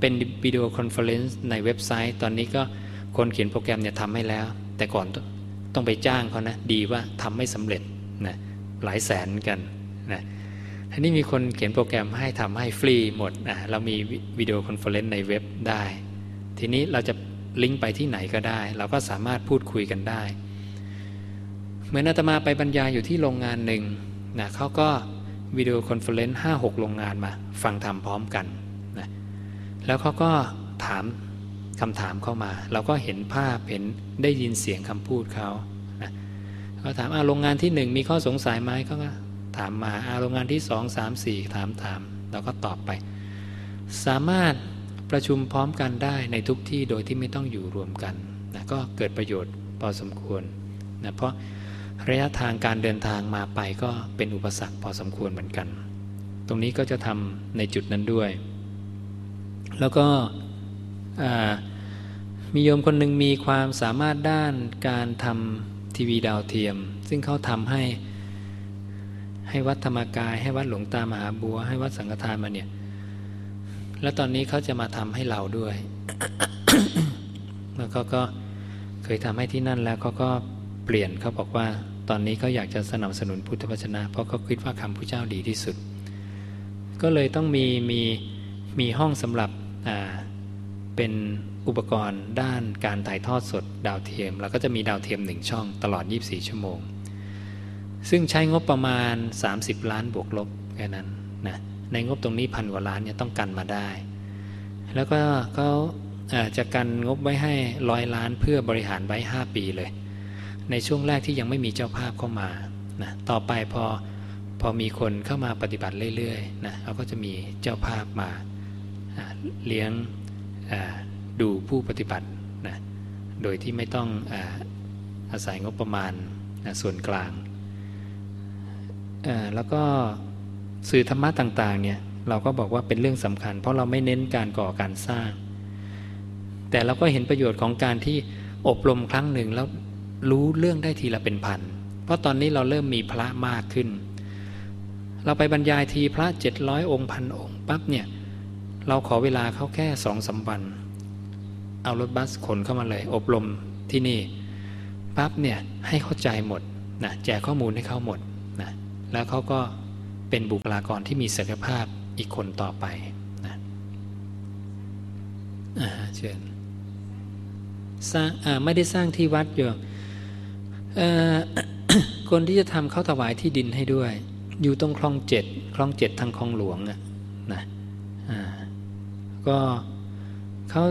เป็น video conference ในเว็บไซต์ ตอนนี้ก็คนเขียนโปรแกรมเนี่ยทำให้แล้ว แต่ก่อนต้องไปจ้างเขานะดีว่าทำไม่สำเร็จนะหลายแสนกันนะทีนี้มีคนเขียนโปรแกรมให้ทำให้ฟรีหมดนะเรามี video conference ในเว็บได้ ทีนี้เราจะ ลิงก์ไปที่ไหนก็ได้ เราก็สามารถพูดคุยกันได้ เหมือนอาตมาไปบรรยายอยู่ที่โรงงานหนึ่งนะเขาก็ video conference ห้าหกโรงงานมา ฟังทำพร้อมกันนะแล้วเขาก็ถามคำถามเข้ามา เราก็เห็นภาพเห็นได้ยินเสียงคำพูดเขานะเขาถามอาโรงงานที่หนึ่งมีข้อสงสัยไหมเขาก็ถามมาอาโรงงานที่สองสามสี่ถามถามเราก็ตอบไป สามารถ ประชุมพร้อมกันได้ในทุกที่โดยที่ไม่ต้องอยู่รวมกันนะก็เกิดประโยชน์พอสมควรนะเพราะระยะทางการเดินทางมาไปก็เป็นอุปสรรคพอสมควรเหมือนกัน ตรงนี้ก็จะทำในจุดนั้นด้วย แล้วก็มีโยมคนหนึ่งมีความสามารถด้านการทำทีวีดาวเทียม ซึ่งเขาทำให้ให้วัดธรรมกาย ให้วัดหลวงตามหาบัว ให้วัดสังฆทานมาเนี่ย แล้วตอนนี้เขาจะมาทำให้เราด้วย แล้วเขาก็เคยทำให้ที่นั่นแล้วเขาก็เปลี่ยนเขาบอกว่า ตอนนี้เขาอยากจะสนับสนุนพุทธวจนะ เพราะเขาคิดว่าคำพระเจ้าดีที่สุด ก็เลยต้องมีมีมีห้องสำหรับเป็นอุปกรณ์ด้านการถ่ายทอดสดดาวเทียมเราก็จะมีดาวเทียมหนึ่งช่องตลอด 24 ชั่วโมง ซึ่งใช้งบประมาณ 30 ล้านบวกลบแค่นั้นนะ ในงบตรงนี้พันกว่าล้านเนี่ยต้องกันมาได้ แล้วก็เขาจะกันงบไว้ให้ร้อยล้านเพื่อบริหารไว้ 5 ปีเลย ในช่วงแรกที่ยังไม่มีเจ้าภาพเข้ามานะต่อไปพอพอมีคนเข้ามาปฏิบัติเรื่อยๆนะเราก็จะมีเจ้าภาพมาเลี้ยงดูผู้ปฏิบัตินะโดยที่ไม่ต้องอาอาศัยงบประมาณนะส่วนกลางแล้วก็ สื่อธรรมะต่างๆเนี่ยเราก็บอกว่าเป็นเรื่องสำคัญ เพราะเราไม่เน้นการก่อการสร้าง แต่เราก็เห็นประโยชน์ของการที่อบรมครั้งหนึ่งแล้วรู้เรื่องได้ทีละเป็นพัน เพราะตอนนี้เราเริ่มมีพระมากขึ้น เราไปบรรยายทีพระเจ็ดร้อยองค์พันองค์ปั๊บเนี่ยเราขอเวลาเขาแค่สองสาวัน เอารถบัสขนเข้ามาเลย อบรมที่นี่ปั๊บเนี่ยให้เข้าใจหมดนะแจกข้อมูลให้เขาหมดนะแล้วเขาก็ เป็นบุคลากรที่มีศักยภาพอีกคนต่อไปนะอ่าเชิญสร้างไม่ได้สร้างที่วัดอยู่คนที่จะทำเขาถวายที่ดินให้ด้วย อยู่ตรงคลองเจ็ดคลองเจ็ดทางคลองหลวงอะนะก็เขา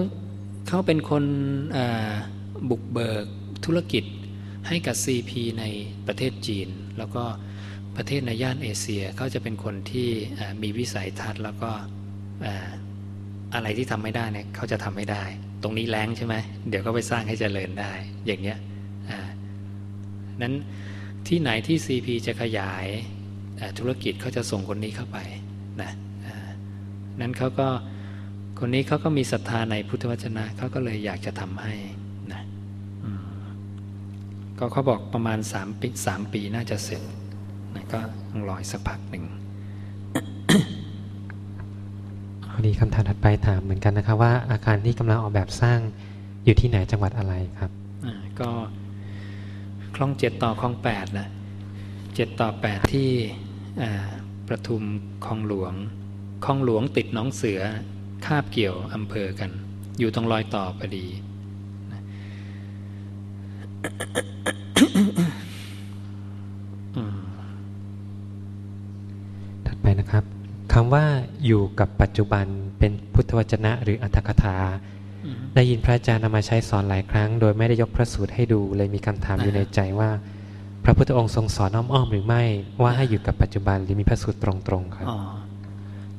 เขาเป็นคนบุกเบิกธุรกิจให้กับ CP ในประเทศจีน แล้วก็ ประเทศในย่านเอเชียเขาจะเป็นคนที่มีวิสัยทัศน์แล้วก็อะไรที่ทำไม่ได้เนี่ยเขาจะทำไม่ได้ ตรงนี้แรงใช่ไหมเดี๋ยวก็ไปสร้างให้เจริญได้ อย่างเงี้ยนั้นที่ไหนที่ CP จะขยายธุรกิจเขาจะส่งคนนี้เข้าไปนะนั้นเขาก็คนนี้เขาก็มีศรัทธาในพุทธวจนะเขาก็เลยอยากจะทำให้นะก็เขาบอกประมาณสามปีสามปีน่าจะเสร็จ นะก็ต้องรอสักพักหนึ่งพอดีคำถามถัดไปถามเหมือนกันนะครับว่าอาคารที่กำลังออกแบบสร้างอยู่ที่ไหนจังหวัดอะไรครับก็คลองเจ็ดต่อคลองแปดนะเจ็ดต่อแปดที่ประทุมคลองหลวงคลองหลวงติดน้องเสือคาบเกี่ยวอำเภอกัน อยู่ตรงรอยต่อพอดีถัดไปนะครับ คำว่าอยู่กับปัจจุบันเป็นพุทธวจนะหรืออัตถกถา ได้ยินพระอาจารย์นำมาใช้สอนหลายครั้ง โดยไม่ได้ยกพระสูตรให้ดูเลยมีคำถามอยู่ในใจว่า พระพุทธองค์ทรงสอนอ้อมๆหรือไม่ว่าให้อยู่กับปัจจุบันหรือมีพระสูตรตรงๆครับ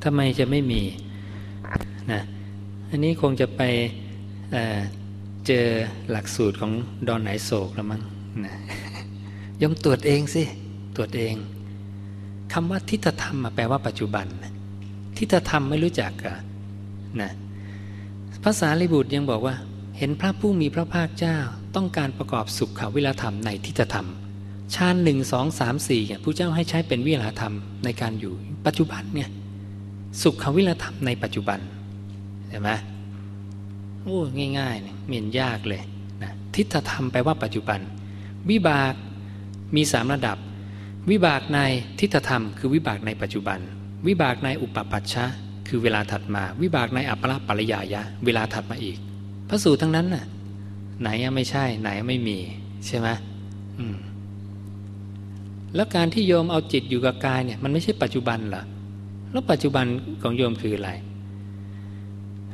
ทำไมจะไม่มีนะอันนี้คงจะไปเเจอหลักสูตรของดอนไหนโศกแล้วมั้งนะยมตรวจเองสิตรวจเองคำว่าทิฏฐธรรมแปลว่าปัจจุบัน ทิฏฐธรรมไม่รู้จักอะนะภาษาลิบุตรยังบอกว่า เห็นพระผู้มีพระภาคเจ้าต้องการประกอบสุขวิรธรรมในทิฏฐธรรมชาญหนึ่งสองสามสี่เนี่ยผู้เจ้าให้ใช้เป็นวิรธรรมในการอยู่ปัจจุบันเนี่ยสุขวิรธรรมในปัจจุบันใช่ไหมโอ้ง่ายๆเนี่ยมีนยากเลยนะทิฏฐธรรมแปลว่าปัจจุบัน วิบากมีสามระดับ วิบากในทิฏฐธรรม คือวิบากในปัจจุบัน วิบากในอุปปัชชะ คือเวลาถัดมา วิบากในอัปปะปริยายะ เวลาถัดมาอีกพระสูตรทั้งนั้นน่ะ ไหนไม่ใช่ ไหนไม่มี ใช่ไหมมแล้วการที่โยมเอาจิตอยู่กับกายเนี่ย มันไม่ใช่ปัจจุบันเหรอแล้วปัจจุบันของโยมคืออะไร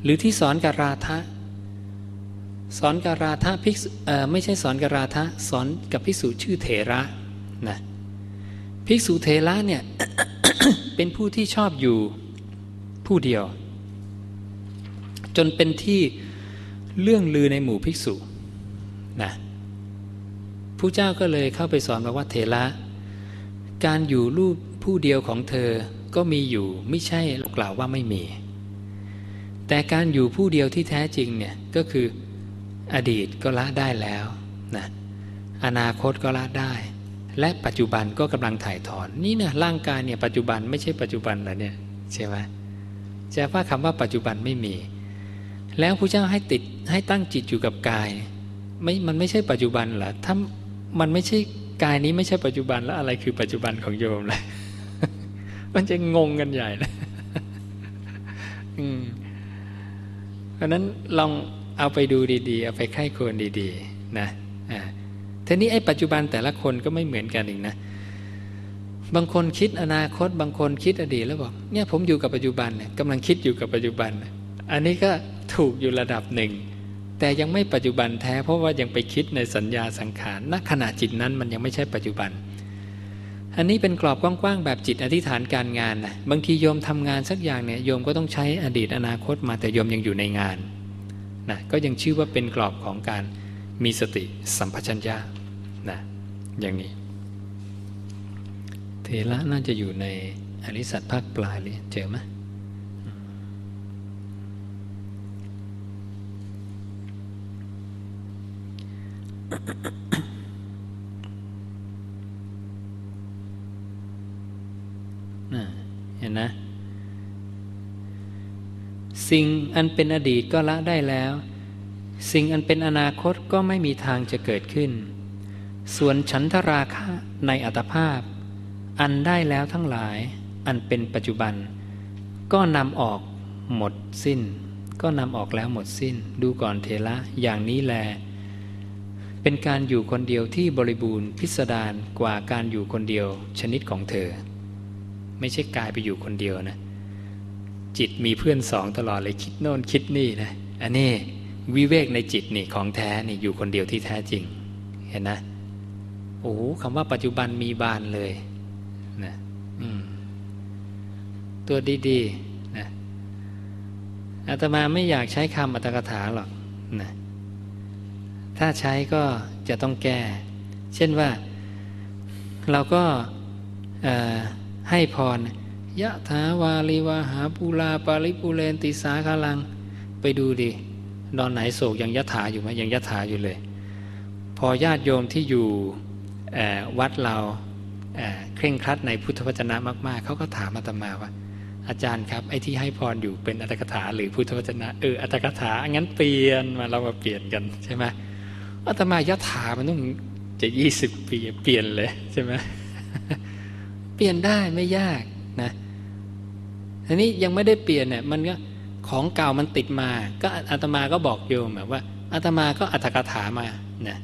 หรือที่สอนการาทะสอนการาทะภิกษุไม่ใช่สอนการาทะสอนกับภิกษุชื่อเถระนะ ภิกษุเถระเนี่ย เป็นผู้ที่ชอบอยู่ผู้เดียว จนเป็นที่เรื่องลือในหมู่ภิกษุนะผู้เจ้าก็เลยเข้าไปสอนบอกว่าเถระการอยู่รูปผู้เดียวของเธอก็มีอยู่ไม่ใช่กล่าวว่าไม่มี แต่การอยู่ผู้เดียวที่แท้จริงเนี่ยก็คืออดีตก็ละได้แล้วนะอนาคตก็ละได้ และปัจจุบันก็กำลังถ่ายถอน นี่นะร่างกายเนี่ยปัจจุบันไม่ใช่ปัจจุบันแล้วเนี่ยใช่ไหมจะว่าคำว่าปัจจุบันไม่มี แล้วพระเจ้าให้ติดให้ตั้งจิตอยู่กับกายไม่มันไม่ใช่ปัจจุบันเหรอถ้ามันไม่ใช่กายนี้ไม่ใช่ปัจจุบันแล้วอะไรคือปัจจุบันของโยมเลยมันจะงงกันใหญ่นะเพราะนั้นลองเอาไปดูดีๆ เอาไปไข้ควรดีๆ นะ ทีนี้ไอ้ปัจจุบันแต่ละคนก็ไม่เหมือนกันอีกนะ บางคนคิดอนาคต บางคนคิดอดีตแล้วบอกเนี่ยผมอยู่กับปัจจุบันเนี่ยกำลังคิดอยู่กับปัจจุบัน อันนี้ก็ถูกอยู่ระดับหนึ่ง แต่ยังไม่ปัจจุบันแท้เพราะว่ายังไปคิดในสัญญาสังขารณขณะจิตนั้นมันยังไม่ใช่ปัจจุบัน อันนี้เป็นกรอบกว้างๆแบบจิตอธิษฐานการงานนะบางทีโยมทำงานสักอย่างเนี่ยโยมก็ต้องใช้อดีตอนาคตมาแต่โยมยังอยู่ในงานนะก็ยังชื่อว่าเป็นกรอบของการมีสติสัมปชัญญะ อย่างนี้ เทระน่าจะอยู่ในอริสัตภาคปลายเลยเจอไหมเห็นนะ สิ่งอันเป็นอดีตก็ละได้แล้ว สิ่งอันเป็นอนาคตก็ไม่มีทางจะเกิดขึ้น ส่วนฉันทราคะในอัตภาพ อันได้แล้วทั้งหลาย อันเป็นปัจจุบัน ก็นำออกหมดสิ้น ก็นำออกแล้วหมดสิ้น ดูก่อนเทระอย่างนี้แล เป็นการอยู่คนเดียวที่บริบูรณ์พิสดารกว่าการอยู่คนเดียวชนิดของเธอ ไม่ใช่กายไปอยู่คนเดียวนะ จิตมีเพื่อนสองตลอดเลยคิดโน่นคิดนี่นะอันนี้วิเวกในจิตนี่ของแท้นี่อยู่คนเดียวที่แท้จริง เห็นนะ โอ้คำว่าปัจจุบันมีบานเลยนะตัวดีๆนะอาตมาไม่อยากใช้คำอัตถกถาหรอกนะถ้าใช้ก็จะต้องแก้ เช่นว่า เราก็ให้พรยะถาวาลิวาหาปูลาปาริปูเรนติสาคาลัง ไปดูดินอนไหนโศกยังยะถาอยู่ไหมยังยะถาอยู่เลย พอญาติโยมที่อยู่ วัดเราเเคร่งครัดในพุทธวจนะมากๆ เขาก็ถามอาตมาว่า อาจารย์ครับไอ้ที่ให้พรอยู่เป็นอัตถกถาหรือพุทธวจนะเอออัตถกถางั้นเปลี่ยนมาเรามาเปลี่ยนกันใช่ไหมอาตมายะถามันต้องจะยี่สิบปีเปลี่ยนเลยใช่ไหมเปลี่ยนได้ไม่ยากนะทีนี้ยังไม่ได้เปลี่ยนเนี่ยมันก็ของเก่ามันติดมา ก็อาตมาก็บอกโยมแบบว่าอาตมาก็อัตถกถามานะ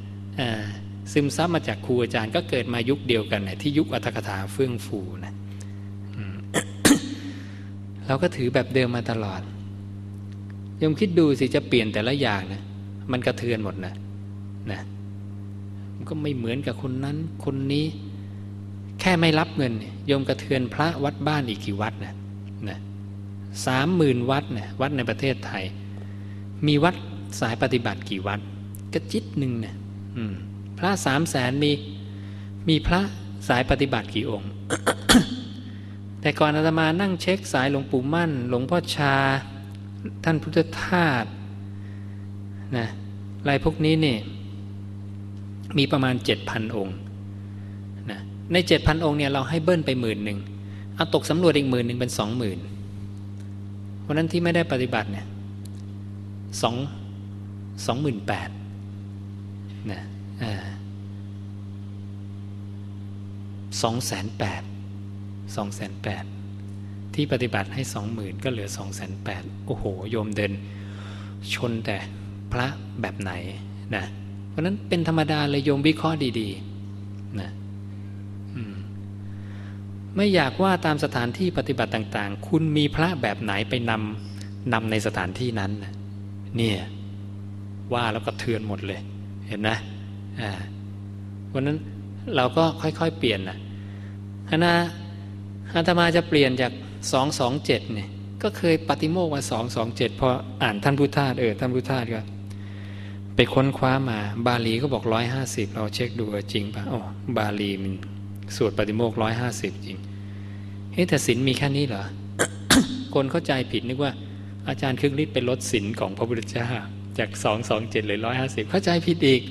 ซึมซับมาจากครูอาจารย์ก็เกิดมายุคเดียวกันเนี่ยที่ยุคอัตถกถาเฟื่องฟูนะเราก็ถือแบบเดิมมาตลอดยมคิดดูสิจะเปลี่ยนแต่ละอย่างนะมันกระเทือนหมดนะนะมันก็ไม่เหมือนกับคนนั้น คนนี้ แค่ไม่รับเงินโยมกระเทือนพระวัดบ้านอีกกี่วัดนะนะสามหมื่นวัดนะวัดในประเทศไทย มีวัดสายปฏิบัติกี่วัดกระจิตหนึ่งนะอืม พระสามแสนมีมีพระสายปฏิบัติกี่องค์ แต่ก่อนอาตมานั่งเช็คสายหลวงปู่มั่น หลวงพ่อชา ท่านพุทธทาสนะลายพวกนี้นี่มีประมาณเจ็ดพันองค์ในเจ็ดพันองค์เนี่ยเราให้เบิ้ลไปหมื่นหนึ่งเอาตกสำรวจอีกหมื่นหนึ่งเป็นสองหมื่นเพราะนั้นที่ไม่ได้ปฏิบัติเนี่ยสองสองหมื่นแปดนะ สองแสนแปดสองแสนแปดที่ปฏิบัติให้สองหมื่นก็เหลือสองแสนแปดโอ้โห โยมเดิน ชนแต่พระแบบไหนนะเพราะนั้นเป็นธรรมดาเลยโยมวิเคราะห์ดีๆนะไม่อยากว่าตามสถานที่ปฏิบัติต่าง ๆ คุณมีพระแบบไหนไปนำนำในสถานที่นั้นเนี่ยว่าแล้วก็เทือนหมดเลย เห็นไหม วันนั้นเราก็ค่อยๆเปลี่ยนนะคณะอาตมาจะเปลี่ยนจากสองสองเจ็ดเนี่ยก็เคยปฏิโมกมาสองสองเจ็ดพออ่านท่านพุทธาเออท่านพุทธาก็ไปค้นคว้ามาบาลีก็บอกร้อยห้าสิบเราเช็คดูจริงปะอ๋อบาลีมันสวดปฏิโมกร้อยห้าสิบจริงเฮ้แต่ศีลมีแค่นี้เหรอ คนเข้าใจผิดนึกว่า อาจารย์คึกฤทธิ์เป็นลดศีลของพระพุทธเจ้าจากสองสองเจ็ดเลยร้อยห้าสิบเข้าใจผิดอีก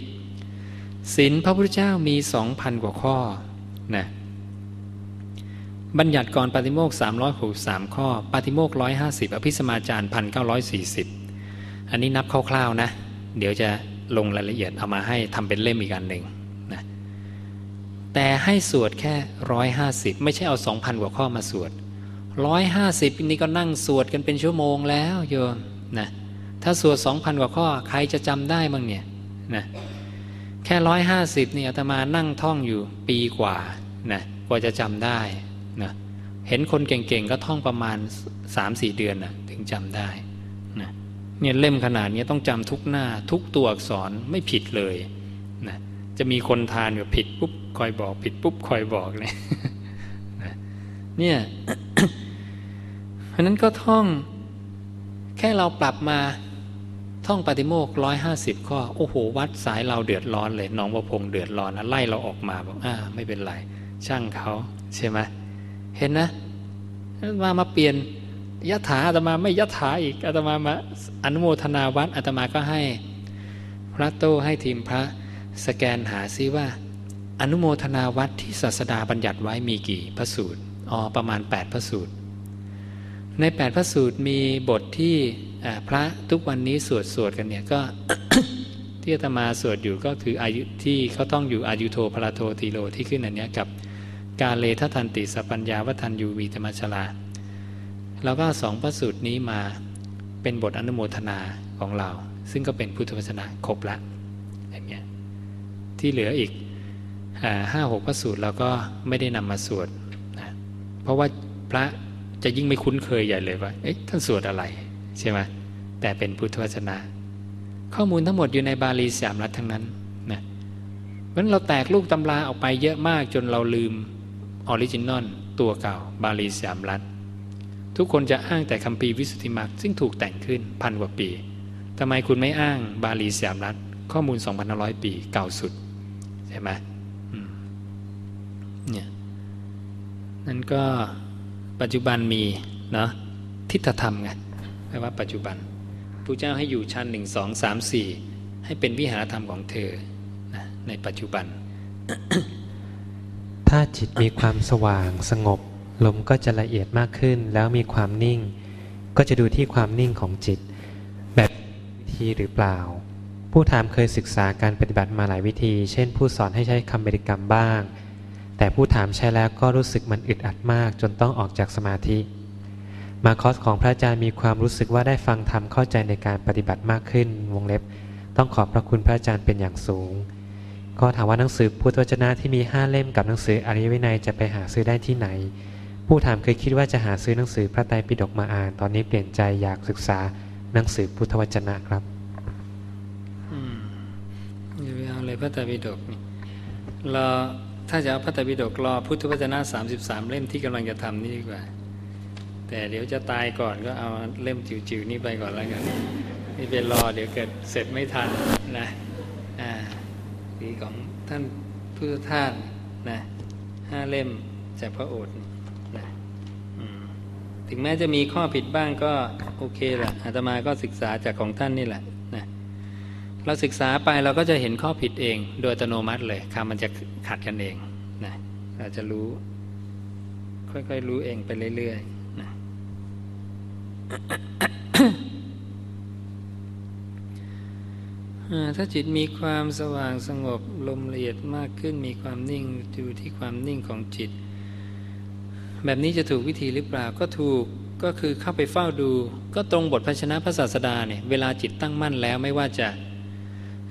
ศีลพระพุทธเจ้ามีสองพันกว่าข้อนะบัญญัติก่อนปฏิโมกสามร้อยหกสามข้อ ปฏิโมกร้อยห้าสิบอภิสมาจารพันเก้าร้อยสี่สิบอันนี้นับคร่าวๆนะ เดี๋ยวจะลงรายละเอียดเอามาให้ทำเป็นเล่มอีกอันหนึ่งนะแต่ให้สวดแค่ร้อยห้าสิบไม่ใช่เอาสองพันกว่าข้อมาสวดร้อยห้าสิบนี่ก็นั่งสวดกันเป็นชั่วโมงแล้วโยมนะถ้าสวดสองพันกว่าข้อใครจะจำได้บ้างเนี่ยนะ แค่ร้อยห้าสิบนี่อาตมานั่งท่องอยู่ปีกว่านะกว่าจะจำได้นะเห็นคนเก่งๆ ก็ท่องประมาณสามสี่เดือนนะถึงจำได้นะเนี่ยเล่มขนาดนี้ต้องจำทุกหน้าทุกตัวอักษรไม่ผิดเลยนะจะมีคนทานอยู่ผิดปุ๊บคอยบอก ผิดปุ๊บคอยบอกเลยนะเนี่ยเพราะนั้นก็ท่องแค่เราปรับมา ท่องปฏิโมกร้อยห้าสิบข้อโอ้โหวัดสายเราเดือดร้อนเลยน้องประพงเดือดร้อนนะไล่เราออกมาบอกอ่าไม่เป็นไรช่างเขาใช่ไหมเห็นนะมามาเปลี่ยนยะถาอาตมาไม่ยะถาอีกอาตมามาอนุโมทนาวัดอาตมาก็ให้ พระโตให้ทีมพระสแกนหาซิว่า อนุโมทนาวัดที่ศาสดาบัญญัติไว้มีกี่พระสูตรอ๋อประมาณ 8 พระสูตร ใน 8 พระสูตรมีบทที่ พระทุกวันนี้สวดสวดกันเนี่ยก็ที่อาตมาสวดอยู่ก็คืออายุที่เขาต้องอยู่อายุโทพระโทตีโลที่ขึ้นอันเนี้ยกับกาเลททันติสปัญญาวัฒนยูวีธรรมชลาเราก็สองพระสูตรนี้มาเป็นบทอนุโมทนาของเรา ซึ่งก็เป็นพุทธวจนะครบละอย่างเงี้ยที่เหลืออีกห้าหกพระสูตรเราก็ไม่ได้นำมาสวดนะเพราะว่าพระจะยิ่งไม่คุ้นเคยใหญ่เลยว่าเอ๊ะท่านสวดอะไร ใช่ไหมแต่เป็นพุทธวจนะ ข้อมูลทั้งหมดอยู่ในบาลีสยามรัฐทั้งนั้นนะเพราะเราแตกลูกตำราออกไปเยอะมากจนเราลืม originalตัวเก่า บาลีสามรัฐ ทุกคนจะอ้างแต่คำปีวิสุทธิมรรคซึ่งถูกแต่งขึ้นพันกว่าปีทำไมคุณไม่อ้างบาลีสามรัฐ ข้อมูล2,500 ปีเก่าสุดใช่ไหมเนี่ยนั่นก็ปัจจุบันมีเนาะทิฏฐธรรมไง แปลว่าปัจจุบันพระเจ้าให้อยู่ชั้นหนึ่งสองสามสี่ให้เป็นวิหารธรรมของเธอนะในปัจจุบัน ถ้าจิตมีความสว่างสงบ ลมก็จะละเอียดมากขึ้น แล้วมีความนิ่ง ก็จะดูที่ความนิ่งของจิต แบบวิธีหรือเปล่า ผู้ถามเคยศึกษาการปฏิบัติมาหลายวิธี เช่น ผู้สอนให้ใช้คำบริกรรมบ้าง แต่ผู้ถามใช้แล้วก็รู้สึกมันอึดอัดมาก จนต้องออกจากสมาธิ มาคอสของพระอาจารย์มีความรู้สึกว่าได้ฟังธรรมเข้าใจในการปฏิบัติมากขึ้น วงเล็บ ต้องขอบพระคุณพระอาจารย์เป็นอย่างสูง ก็ถามว่าหนังสือพุทธวจนะที่มีห้าเล่มกับหนังสืออริยวินัยจะไปหาซื้อได้ที่ไหน ผู้ถามเคยคิดว่าจะหาซื้อหนังสือพระไตรปิฎกมาอ่าน ตอนนี้เปลี่ยนใจอยากศึกษาหนังสือพุทธวจนะครับอืมเอาเลยพระไตรปิฎกนี่เราถ้าจะเอาพระไตรปิฎกรอพุทธวจนะสามสิบสามเล่มที่กำลังจะทำนี่ดีกว่า แต่เดี๋ยวจะตายก่อนก็เอาเล่มจิ๋วๆนี้ไปก่อนแล้วกันนี่เป็นรอเดี๋ยวเกิดเสร็จไม่ทันนะอ่าสีของท่านพุทธทาสนะห้าเล่มจากพระโอษฐ์นะถึงแม้จะมีข้อผิดบ้างก็โอเคแหละอาตมาก็ศึกษาจากของท่านนี่แหละนะเราศึกษาไปเราก็จะเห็นข้อผิดเอง โดยอัตโนมัติเลยคำมันจะขัดกันเองนะเราจะรู้ ค่อยๆรู้เองไปเรื่อยๆ ถ้าจิตมีความสว่างสงบลมละเอียดมากขึ้นมีความนิ่งอยู่ที่ความนิ่งของจิต แบบนี้จะถูกวิธีหรือเปล่าก็ถูกก็คือเข้าไปเฝ้าดู ก็ตรงบทพระชนะพระศาสดาเนี่ยเวลาจิตตั้งมั่นแล้วไม่ว่าจะ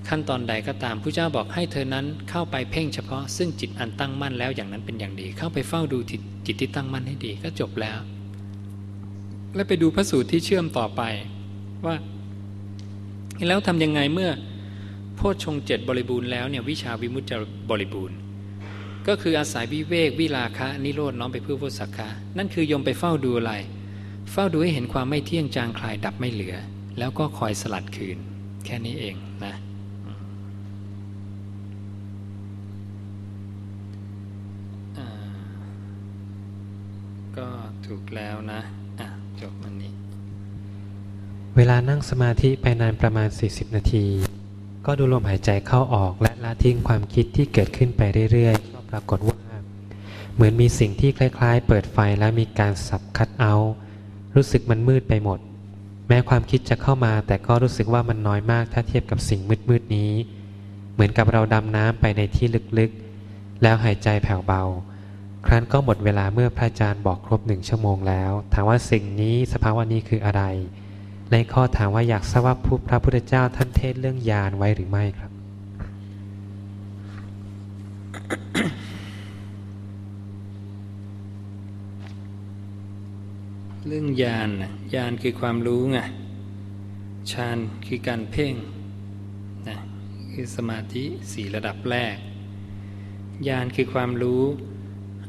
ขั้นตอนใดก็ตามผู้เจ้าบอกให้เธอนั้นเข้าไปเพ่งเฉพาะซึ่งจิตอันตั้งมั่นแล้วอย่างนั้นเป็นอย่างดี เข้าไปเฝ้าดูจิตจิตที่ตั้งมั่นให้ดีก็จบแล้ว และไปดูพระสูตรที่เชื่อมต่อไปว่า แล้วทำยังไงเมื่อโพชฌงเจ็ดบริบูรณ์แล้วเนี่ยวิชาวิมุตจะบริบูรณ์ ก็คืออาศัยวิเวกวิลาคะนิโรดน้อมไปเพื่อพุทธสักคะนั่นคือยมไปเฝ้าดูอะไร เฝ้าดูให้เห็นความไม่เที่ยงจางคลายดับไม่เหลือ แล้วก็คอยสลัดคืน แค่นี้เองนะก็ถูกแล้วนะ เวลานั่งสมาธิไปนานประมาณ 40 นาที ก็ดูลมหายใจเข้าออกและละทิ้งความคิดที่เกิดขึ้นไปเรื่อยๆก็ปรากฏว่า เหมือนมีสิ่งที่คล้าย ๆ เปิดไฟแล้วมีการสับคัดเอา รู้สึกมันมืดไปหมด แม้ความคิดจะเข้ามาแต่ก็รู้สึกว่ามันน้อยมากถ้าเทียบกับสิ่งมืดๆนี้ เหมือนกับเราดำน้ำไปในที่ลึกๆ แล้วหายใจแผ่วเบา ครั้นก็หมดเวลาเมื่อพระอาจารย์บอกครบหนึ่งชั่วโมงแล้ว ถามว่าสิ่งนี้สภาวะนี้คืออะไร ในข้อถามว่าอยากทราบว่าพระพุทธเจ้าท่านเทศเรื่องยานไว้หรือไม่ครับ เรื่องญาณนะญาณคือความรู้ไงฌานคือการเพ่งนะคือสมาธิสี่ระดับแรกญาณคือความรู้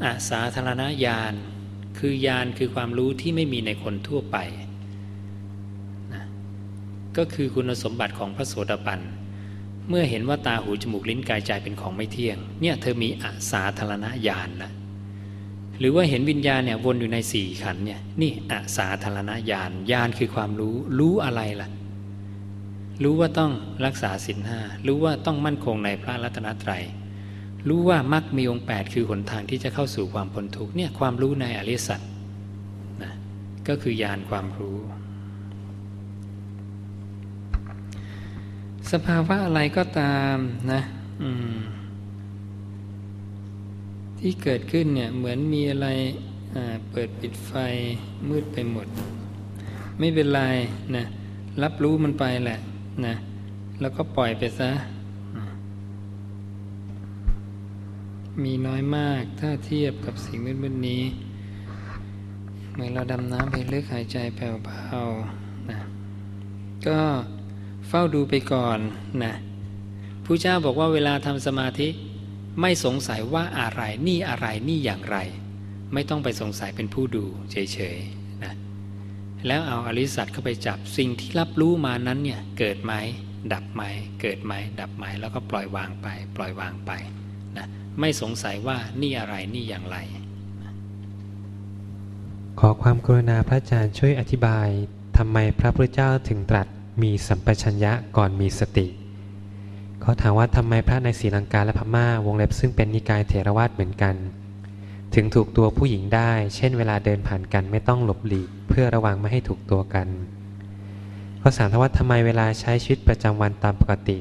อาสาธารณญาณ คือญาณคือความรู้ที่ไม่มีในคนทั่วไป ก็คือคุณสมบัติของพระโสดาบันเมื่อเห็นว่าตาหูจมูกลิ้นกายใจเป็นของไม่เที่ยง เนี่ยเธอมีอาสาธารณญาณแล้วหรือว่าเห็นวิญญาณเนี่ยวนอยู่ในสี่ขันเนี่ยนี่อาสาธารณญาณญาณคือความรู้รู้อะไรล่ะ รู้ว่าต้องรักษาศีลห้ารู้ว่าต้องมั่นคงในพระรัตนตรัย รู้ว่ามรรคมีองค์8คือหนทางที่จะเข้าสู่ความพ้นทุกข์เนี่ยความรู้ในอริสัจนะก็คือญาณความรู้ สภาวะอะไรก็ตามนะที่เกิดขึ้นเนี่ยเหมือนมีอะไรเปิดปิดไฟมืดไปหมด ไม่เป็นไรนะรับรู้มันไปแหละนะแล้วก็ปล่อยไปซะ มีน้อยมากถ้าเทียบกับสิ่งมืดๆนี้ เหมือนเราดำน้ำไปลึกหายใจแผ่วเบานะก็ ฝ้าดูไปก่อนนะผู้เจ้าบอกว่าเวลาทำสมาธิไม่สงสัยว่าอะไรนี่อะไรนี่อย่างไร ไม่ต้องไปสงสัยเป็นผู้ดูเฉยๆนะแล้วเอาอริสัตเข้าไปจับสิ่งที่รับรู้มานั้นเนี่ยเกิดไหมดับไหมเกิดไหมดับไหมแล้วก็ปล่อยวางไป ปล่อยวางไปนะไม่สงสัยว่านี่อะไรนี่อย่างไร ขอความกรุณาพระอาจารย์ช่วยอธิบายทำไมพระพุทธเจ้าถึงตรัส มีสัมปชัญญะก่อนมีสติ เขาถามว่าทำไมพระในศรีลังกาและพม่าวงเล็บซึ่งเป็นนิกายเถรวาทเหมือนกัน ถึงถูกตัวผู้หญิงได้ เช่นเวลาเดินผ่านกันไม่ต้องหลบหลีก เพื่อระวังไม่ให้ถูกตัวกัน ข้อสามว่าทำไมเวลาใช้ชีวิตประจำวันตามปกติ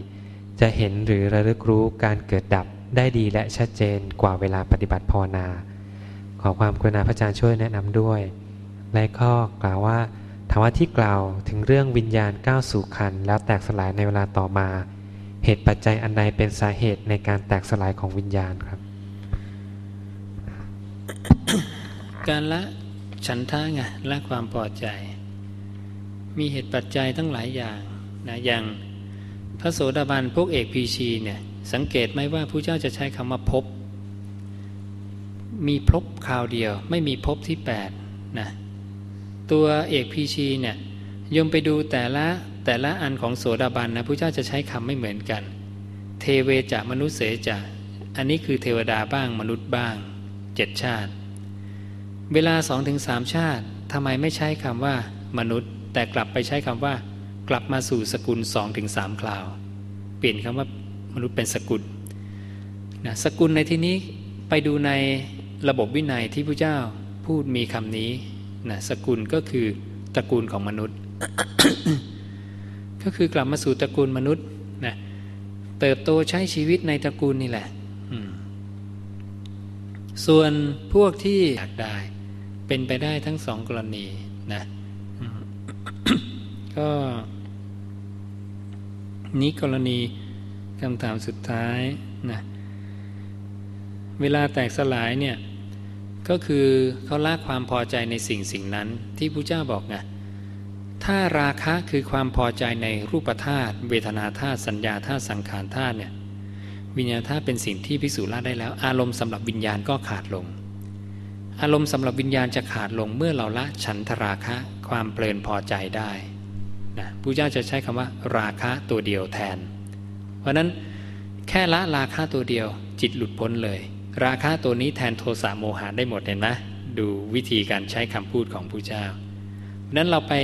จะเห็นหรือระลึกรู้การเกิดดับได้ดีและชัดเจนกว่าเวลาปฏิบัติภาวนา ขอความกรุณาพระอาจารย์ช่วยแนะนำด้วย และข้อกล่าวว่า ถามว่าที่กล่าวถึงเรื่องวิญญาณก้าวสู่ขันแล้วแตกสลายในเวลาต่อมา เหตุปัจจัยอันใดเป็นสาเหตุในการแตกสลายของวิญญาณครับ การละฉันทะไงละความพอใจ มีเหตุปัจจัยทั้งหลายอย่างนะอย่างพระโสดาบันพวกเอกพีชีเนี่ยสังเกตไหมว่าผู้เจ้าจะใช้คำว่าพบมีพบคราวเดียว ไม่มีพบที่8นะ ตัวเอกพีชีเนี่ยยมไปดูแต่ละแต่ละอันของโสดาบันนะผู้เจ้าจะใช้คำไม่เหมือนกัน เทเวจะมนุษย์เสจะอันนี้คือเทวดาบ้างมนุษย์บ้างเจ็ดชาติ เวลาสองถึงสามชาติทำไมไม่ใช้คำว่ามนุษย์ แต่กลับไปใช้คำว่า กลับมาสู่สกุลสองถึงสามคราว เปลี่ยนคำว่ามนุษย์เป็นสกุลนะสกุลในที่นี้ไปดูในระบบวินัยที่พระเจ้าพูดมีคำนี้ นะสกุลก็คือตระกูลของมนุษย์ ก็คือกลับมาสู่ตระกูลมนุษย์นะเติบโตใช้ชีวิตในตระกูลนี่แหละส่วนพวกที่อยากได้เป็นไปได้ทั้งสองกรณีนะก็ นี้กรณีคำถามสุดท้ายนะเวลาแตกสลายเนี่ย ก็คือเขาละความพอใจในสิ่งสิ่งนั้นที่พระเจ้าบอกไงถ้าราคะคือความพอใจในรูปธาตุเวทนาธาตุสัญญาธาตุสังขารธาตุเนี่ยวิญญาณธาตุเป็นสิ่งที่พิสูจน์ละได้แล้ว อารมณ์สำหรับวิญญาณก็ขาดลง อารมณ์สำหรับวิญญาณจะขาดลงเมื่อเราละฉันทราคะความเพลินพอใจได้นะพระเจ้าจะใช้คำว่า ราคะตัวเดียวแทน เพราะนั้นแค่ละราคะตัวเดียวจิตหลุดพ้นเลย ราคะตัวนี้แทนโทสะโมหะได้หมดเห็นไหมดูวิธีการใช้คำพูดของผู้เจ้านั้นเราไป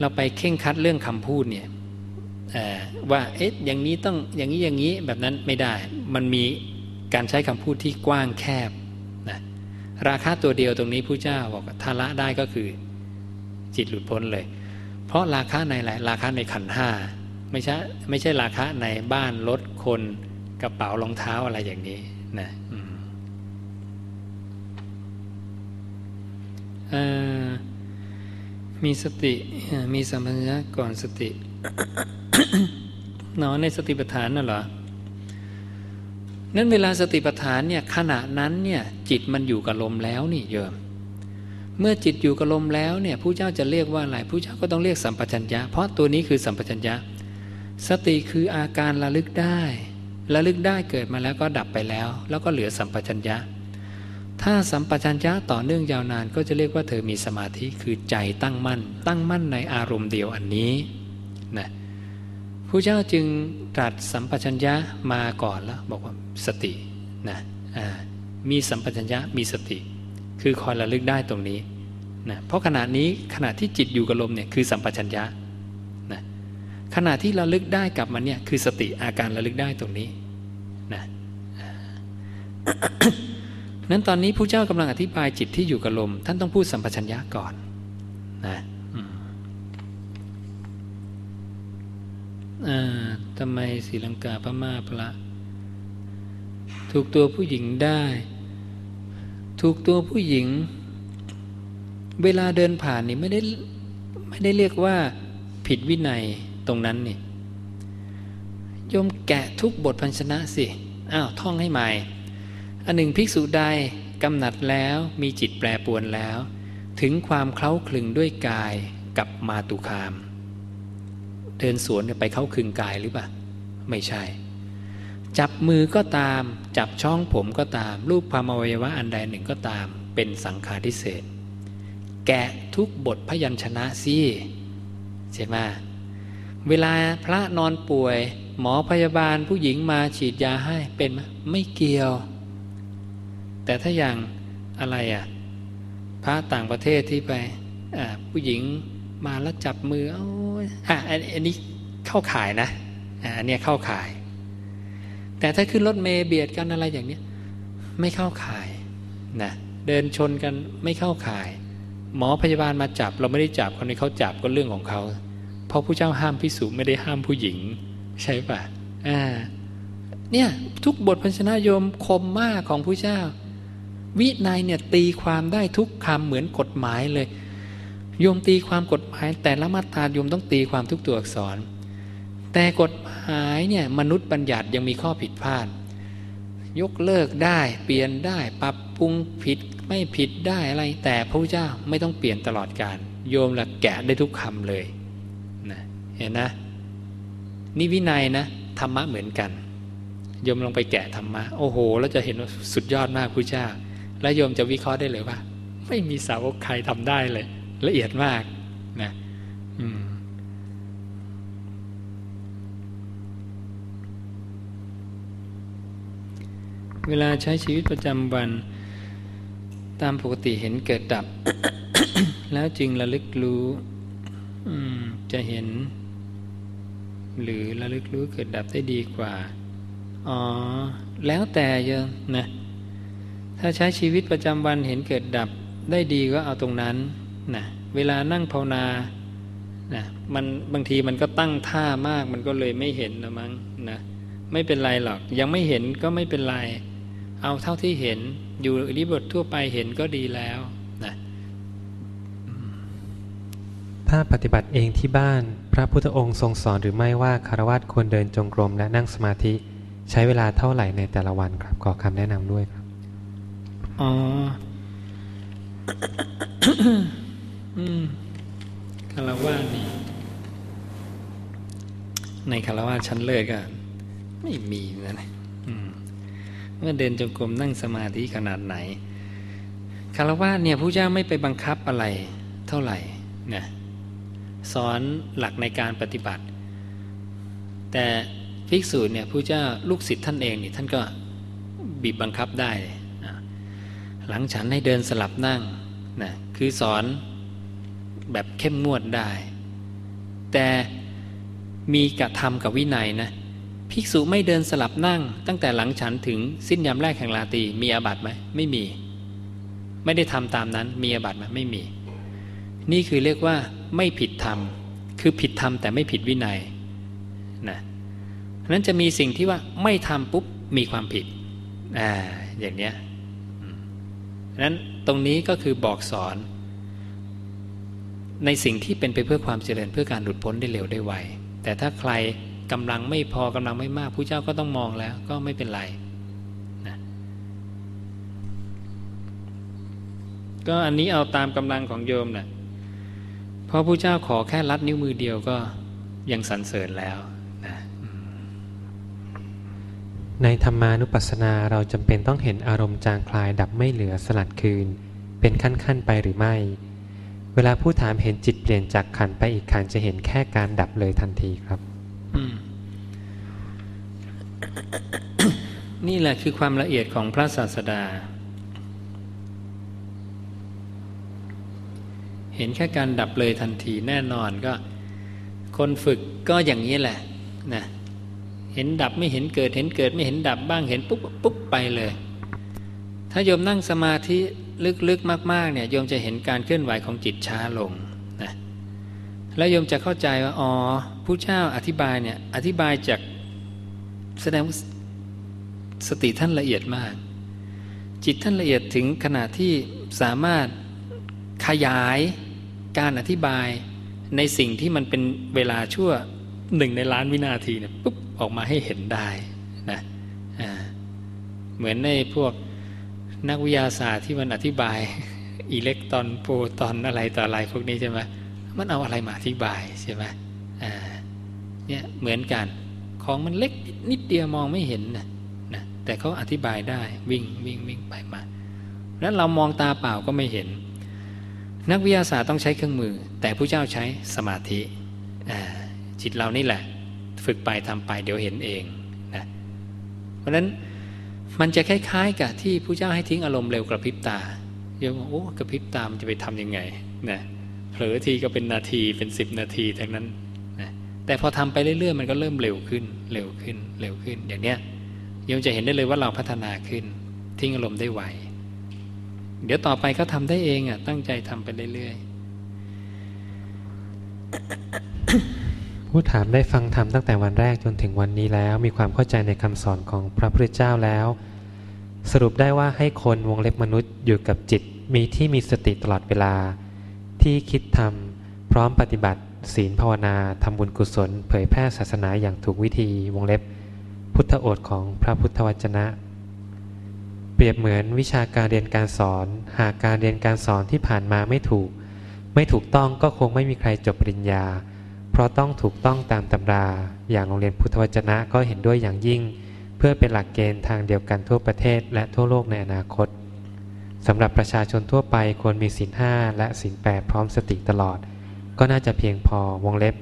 เราไปเข่งคัดเรื่องคำพูดเนี่ยว่าเอ๊ะอย่างนี้ต้องอย่างนี้อย่างนี้แบบนั้นไม่ได้มันมีการใช้คำพูดที่กว้างแคบนะราคาตัวเดียวตรงนี้ผู้เจ้าบอกทาละได้ก็คือจิตหลุดพ้นเลย เพราะราคาในอะไรราคาในขันห้าไม่ใช่ไม่ใช่ราคาในบ้านรถคนกระเป๋ารองเท้าอะไรอย่างนี้นะ มีสติมีสัมปชัญญะก่อนสตินอนในสติปัฏฐานน่ะเหรอนั้นเวลาสติปัฏฐานเนี่ยขณะนั้นเนี่ยจิตมันอยู่กับลมแล้วนี่โยมเมื่อจิตอยู่กับลมแล้วเนี่ยผู้เจ้าจะเรียกว่าอะไรผู้เจ้าก็ต้องเรียกสัมปชัญญะ เพราะตัวนี้คือสัมปชัญญะ สติคืออาการระลึกได้ระลึกได้เกิดมาแล้วก็ดับไปแล้ว แล้วก็เหลือสัมปชัญญะ ถ้าสัมปชัญญะต่อเนื่องยาวนานก็จะเรียกว่าเธอมีสมาธิคือใจตั้งมั่น ตั้งมั่นในอารมณ์เดียวอันนี้นะผู้เจ้าจึงตรัสสัมปชัญญะมาก่อนแล้วบอกว่าสตินะมีสัมปชัญญะมีสติ คือคอยระลึกได้ตรงนี้นะเพราะขณะนี้ขณะที่จิตอยู่กับลมเนี่ยคือสัมปชัญญะนะขณะที่ระลึกได้กลับมาเนี่ยคือสติอาการระลึกได้ตรงนี้นะ นั้นตอนนี้ผู้เจ้ากำลังอธิบายจิตที่อยู่กับลม ท่านต้องพูดสัมปชัญญะก่อนนะทำไมศรีลังกาพม่าพระ ถูกตัวผู้หญิงได้ ถูกตัวผู้หญิง เวลาเดินผ่านนี่ไม่ได้ไม่ได้เรียกว่าผิดวินัยตรงนั้นนี่โยมแกะทุกบทพันชนะสิ อ้าว ท่องให้ใหม่ อันหนึ่งภิกษุใดกำหนัดแล้วมีจิตแปรปวนแล้ว ถึงความเคล้าคลึงด้วยกายกับมาตุคาม เดินสวนไปเข้าคึงกายหรือเปล่าไม่ใช่ จับมือก็ตาม จับช่องผมก็ตาม รูปพามอวัยวะอันใดหนึ่งก็ตาม เป็นสังขารทิเศษ แกะทุกบทพยัญชนะสิใช่ไหมเวลาพระนอนป่วย หมอพยาบาลผู้หญิงมาฉีดยาให้เป็นไหมไม่เกี่ยว แต่ถ้าอย่างอะไรอะพระต่างประเทศที่ไปผู้หญิงมาแล้วจับมือโอ้ยอะอันนี้เข้าขายนะอันนี้เข้าขาย แต่ถ้าขึ้นรถเมย์เบียดกันอะไรอย่างนี้ไม่เข้าขายนะเดินชนกันไม่เข้าขาย หมอพยาบาลมาจับเราไม่ได้จับคนนี้เขาจับก็เรื่องของเขาเพราะผู้เจ้าห้ามพิสูจไม่ได้ห้ามผู้หญิง ใช่ปะอ่าเนี่ยทุกบทพันชนะโยมคมมากของผู้เจ้า วินัยเนี่ยตีความได้ทุกคำเหมือนกฎหมายเลย โยมตีความกฎหมาย แต่ละมาตราโยมต้องตีความทุกตัวอักษร แต่กฎหมายเนี่ยมนุษย์บัญญัติยังมีข้อผิดพลาด ยกเลิกได้เปลี่ยนได้ปรับปรุงผิดไม่ผิดได้อะไร แต่พระพุทธเจ้าไม่ต้องเปลี่ยนตลอดการโยมละแกะได้ทุกคำเลยนะเห็นนะนี่วินัยนะธรรมะเหมือนกันโยมลองไปแกะธรรมะโอ้โห แล้วจะเห็นว่าสุดยอดมากพระเจ้า แล้วโยมจะวิเคราะห์ได้เลยว่า ไม่มีสาวกใครทำได้เลย ละเอียดมากนะเวลาใช้ชีวิตประจำวัน ตามปกติเห็นเกิดดับ แล้วจึงระลึกรู้จะเห็น หรือระลึกรู้เกิดดับได้ดีกว่า อ๋อ แล้วแต่ยังนะ ถ้าใช้ชีวิตประจำวันเห็นเกิดดับได้ดีก็เอาตรงนั้นนะเวลานั่งภาวนานะมันบางทีมันก็ตั้งท่ามากมันก็เลยไม่เห็นนะมั้งนะไม่เป็นไรหรอก ยังไม่เห็นก็ไม่เป็นไร เอาเท่าที่เห็นอยู่ริบททั่วไปเห็นก็ดีแล้วนะถ้าปฏิบัติเองที่บ้าน พระพุทธองค์ทรงสอนหรือไม่ว่าคารวะควรเดินจงกรมและนั่งสมาธิ ใช้เวลาเท่าไหร่ในแต่ละวันครับขอคำแนะนำด้วยครับ อ๋อคารวะนี่ในคารวะชั้นเลิศก็ไม่มีนะเมื่อเดินจงกรมนั่งสมาธิขนาดไหนคารวะเนี่ยผู้เจ้าไม่ไปบังคับอะไรเท่าไหร่นะสอนหลักในการปฏิบัติ แต่ภิกษุเนี่ยผู้เจ้าลูกศิษย์ท่านเองนี่ท่านก็บีบบังคับได้ หลังฉันให้เดินสลับนั่งนะคือสอนแบบเข้มงวดได้ แต่มีกระทำกับวินัยนะภิกษุไม่เดินสลับนั่ง ตั้งแต่หลังฉันถึงสิ้นยามแรกแห่งลาตีมีอาบัติไหมไม่มี ไม่ได้ทำตามนั้น มีอาบัติไหมไม่มี นี่คือเรียกว่าไม่ผิดธรรม คือผิดธรรมแต่ไม่ผิดวินัยนะนั้นจะมีสิ่งที่ว่าไม่ทำปุ๊บมีความผิดอ่าอย่างเนี้ย นั้นตรงนี้ก็คือบอกสอน ในสิ่งที่เป็นไปเพื่อความเจริญเพื่อการหลุดพ้นได้เร็วได้ไวแต่ถ้าใครกำลังไม่พอกำลังไม่มากผู้เจ้าก็ต้องมองแล้วก็ไม่เป็นไรนะก็อันนี้เอาตามกำลังของโยมนะเพราะผู้เจ้าขอแค่ลัดนิ้วมือเดียวก็ยังสรรเสริญแล้วนะ ในธรรมานุปัสสนาเราจำเป็นต้องเห็นอารมณ์จางคลายดับไม่เหลือสลัดคืน เป็นขั้นๆไปหรือไม่ เวลาผู้ถามเห็นจิตเปลี่ยนจากขันไปอีกขันจะเห็นแค่การดับเลยทันทีครับนี่แหละคือความละเอียดของพระศาสดา เห็นแค่การดับเลยทันทีแน่นอนก็ คนฝึกก็อย่างนี้แหละนะ เห็นดับไม่เห็นเกิด เห็นเกิดไม่เห็นดับบ้างเห็นปุ๊บปุ๊บไปเลย ถ้าโยมนั่งสมาธิลึกๆมากๆเนี่ยโยมจะเห็นการเคลื่อนไหวของจิตช้าลงนะแล้วโยมจะเข้าใจว่าอ๋อผู้เจ้าอธิบายเนี่ยอธิบายจากแสดงสติท่านละเอียดมาก จิตท่านละเอียดถึงขนาดที่สามารถขยายการอธิบายในสิ่งที่มันเป็นเวลาชั่วหนึ่งในล้านวินาทีเนี่ยปุ๊บ ออกมาให้เห็นได้นะเหมือนในพวกนักวิทยาศาสตร์ที่มันอธิบายอิเล็กตรอนโปรตอนอะไรต่ออะไรพวกนี้ใช่ไหมมันเอาอะไรมาอธิบายใช่ไหมเนี่ยเหมือนกันของมันเล็กนิดเดียวมองไม่เห็นนะนะแต่เขาอธิบายได้วิ่งวิ่งวิ่งไปมาแล้วเรามองตาเปล่าก็ไม่เห็น นักวิทยาศาสตร์ต้องใช้เครื่องมือ แต่ผู้เจ้าใช้สมาธิจิตเรานี่แหละ ฝึกไปทำไปเดี๋ยวเห็นเองนะเพราะนั้นมันจะคล้ายๆ กับที่ผู้เจ้าให้ทิ้งอารมณ์เร็วกระพริบตาโยมโอ้กระพริบตามันจะไปทำยังไงนะเผลอทีก็เป็นนาทีเป็นสิบนาทีทั้งนั้นนะแต่พอทำไปเรื่อยๆ มันก็เริ่มเร็วขึ้นเร็วขึ้นเร็วขึ้นอย่างเนี้ยโยมจะเห็นได้เลยว่าเราพัฒนาขึ้น ทิ้งอารมณ์ได้ไวเดี๋ยวต่อไปก็ทำได้เองอะตั้งใจทำไปเรื่อยๆ ผู้ถามได้ฟังธรรมตั้งแต่วันแรกจนถึงวันนี้แล้ว มีความเข้าใจในคำสอนของพระพุทธเจ้าแล้ว สรุปได้ว่าให้คนวงเล็บมนุษย์อยู่กับจิตมีที่มีสติตลอดเวลา ที่คิดทำพร้อมปฏิบัติศีลภาวนาทำบุญกุศล เผยแพร่ศาสนาอย่างถูกวิธีวงเล็บ พุทธโอษของพระพุทธวจนะ เปรียบเหมือนวิชาการเรียนการสอน หากการเรียนการสอนที่ผ่านมาไม่ถูก ไม่ถูกต้องก็คงไม่มีใครจบปริญญา ราะต้องถูกต้องตามตำรา อย่างโรงเรียนพุทธวจนะก็เห็นด้วยอย่างยิ่ง เพื่อเป็นหลักเกณฑ์ทางเดียวกันทั่วประเทศและทั่วโลกในอนาคตสำหรับประชาชนทั่วไปควรมีศีลห้าและศีลแปดพร้อมสติตลอด ก็น่าจะเพียงพอวงเล็บ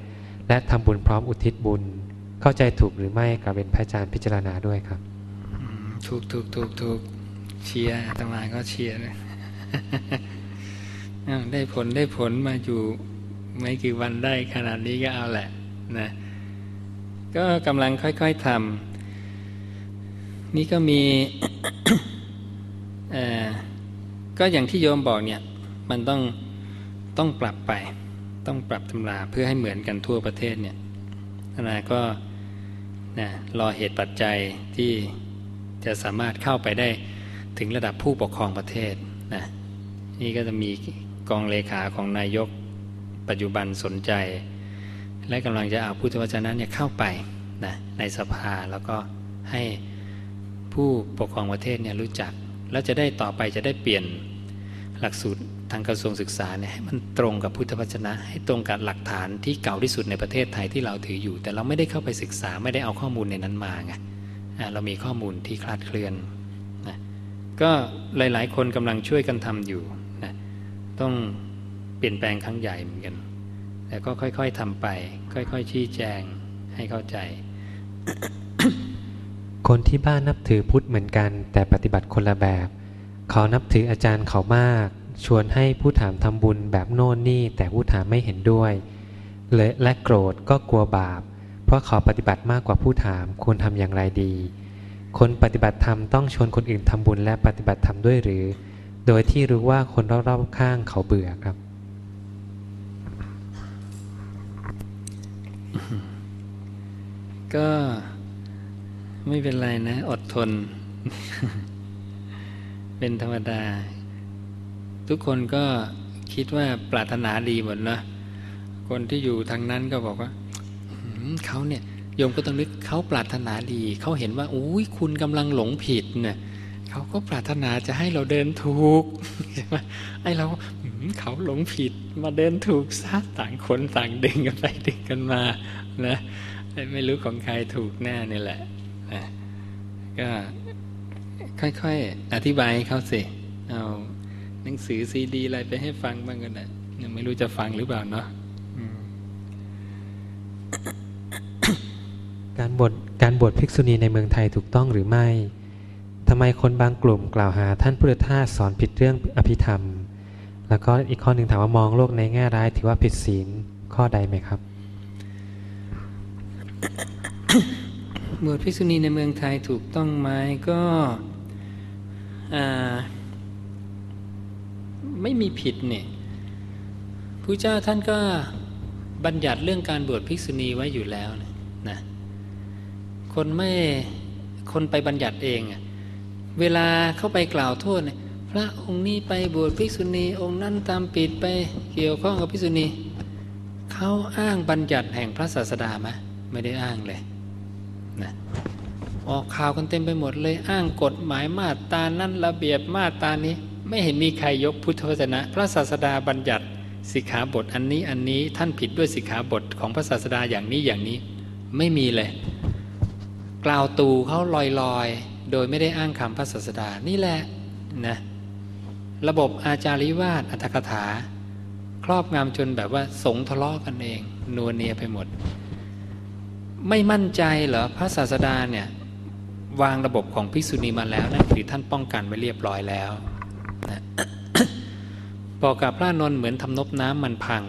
และทำบุญพร้อมอุทิศบุญ เข้าใจถูกหรือไม่กับเป็นพระอาจารย์พิจารณาด้วยครับถูกถูกถูกถูกเชียร์ตมาก็เชียร์นะได้ผลได้ผลมาอยู่ ไม่กี่วันได้ขนาดนี้ก็เอาแหละนะก็กำลังค่อยๆทำนี่ก็มีก็อย่างที่โยมบอกเนี่ยมันต้องต้องปรับไป ต้องปรับตำราเพื่อให้เหมือนกันทั่วประเทศเนี่ยนะก็นะรอเหตุปัจจัยที่จะสามารถเข้าไปได้ถึงระดับผู้ปกครองประเทศนะนี่ก็จะมีกองเลขาของนายก ปัจจุบันสนใจ และกำลังจะเอาพุทธวจนะเนี่ยเข้าไปนะในสภาแล้วก็ให้ผู้ปกครองประเทศเนี่ยรู้จัก แล้วจะได้ต่อไปจะได้เปลี่ยนหลักสูตรทางกระทรวงศึกษาเนี่ยให้มันตรงกับพุทธวจนะ ให้ตรงกับหลักฐานที่เก่าที่สุดในประเทศไทยที่เราถืออยู่ แต่เราไม่ได้เข้าไปศึกษาไม่ได้เอาข้อมูลในนั้นมาไงเรามีข้อมูลที่คลาดเคลื่อนนะก็หลาย ๆ คนกำลังช่วยกันทำอยู่นะต้อง เปลี่ยนแปลงครั้งใหญ่เหมือนกัน แต่ก็ค่อย ๆทำไป ค่อย ๆ ชี้แจงให้เข้าใจ คนที่บ้านนับถือพุทธเหมือนกัน แต่ปฏิบัติคนละแบบ เขานับถืออาจารย์เขามาก ชวนให้ผู้ถามทำบุญแบบโน่นนี่ แต่ผู้ถามไม่เห็นด้วยเลยและโกรธก็กลัวบาป เพราะเขาปฏิบัติมากกว่าผู้ถามควรทำอย่างไรดี คนปฏิบัติธรรมต้องชวนคนอื่นทำบุญและปฏิบัติธรรมด้วยหรือ โดยที่รู้ว่าคนรอบๆข้างเขาเบื่อครับ ก็ไม่เป็นไรนะ อดทน เป็นธรรมดา ทุกคนก็คิดว่าปรารถนาดีหมดนะคนที่อยู่ทางนั้นก็บอกว่าเขาเนี่ยโยมก็ต้องนึกเขาปรารถนาดี เขาเห็นว่าอุ้ยคุณกำลังหลงผิดเนี่ยเขาก็ปรารถนาจะให้เราเดินถูกใช่ไหมไอ้เรา เขาหลงผิดมาเดินถูกซะต่างคนต่างดึงกันไปดึงกันมานะไม่รู้ของใครถูกแน่นี่แหละนะก็ค่อยๆอธิบายให้เขาสิเอาหนังสือซีดีอะไรไปให้ฟังบ้างกันนะยังไม่รู้จะฟังหรือเปล่าเนาะการบวชการบวชภิกษุณีในเมืองไทยถูกต้องหรือไม่ทำไมคนบางกลุ่มกล่าวหาท่านพุทธทาสสอนผิดเรื่องอภิธรรม แล้วก็อีกข้อหนึ่งถามว่ามองโลกในแง่ร้ายถือว่าผิดศีลข้อใดไหมครับบวชภิกษุณีในเมืองไทยถูกต้องไหมก็ไม่มีผิดเนี่ยพระเจ้าท่านก็บัญญัติเรื่องการบวชภิกษุณีไว้อยู่แล้วนะนะคนไม่คนไปบัญญัติเอง เวลาเข้าไปกล่าวโทษเนี่ย พระองค์นี้ไปบวชภิกษุณีองค์นั้นตามปิดไปเกี่ยวข้องกับภิกษุณีเขาอ้างบัญญัติแห่งพระศาสดาไหมไม่ได้อ้างเลยนะออกข่าวกันเต็มไปหมดเลยอ้างกฎหมายมาตรานั้นระเบียบมาตรานี้ ไม่เห็นมีใครยกพุทธวจนะ พระศาสดาบัญญัติสิกขาบทอันนี้อันนี้ท่านผิดด้วยสิกขาบทของพระศาสดาอย่างนี้อย่างนี้ไม่มีเลย กล่าวตูเขาลอยลอยโดยไม่ได้อ้างคำพระศาสดานี่แหละนะ ระบบอาจาริวาสอัตถกถา ครอบงำจนแบบว่าสงทะเลาะกันเองนัวเนียไปหมด ไม่มั่นใจเหรอพระศาสดาเนี่ยวางระบบของภิกษุณีมาแล้วนั่นคือท่านป้องกันไว้เรียบร้อยแล้วนะบอกกับพระนนท์เหมือนทำนบน้ำมันพัง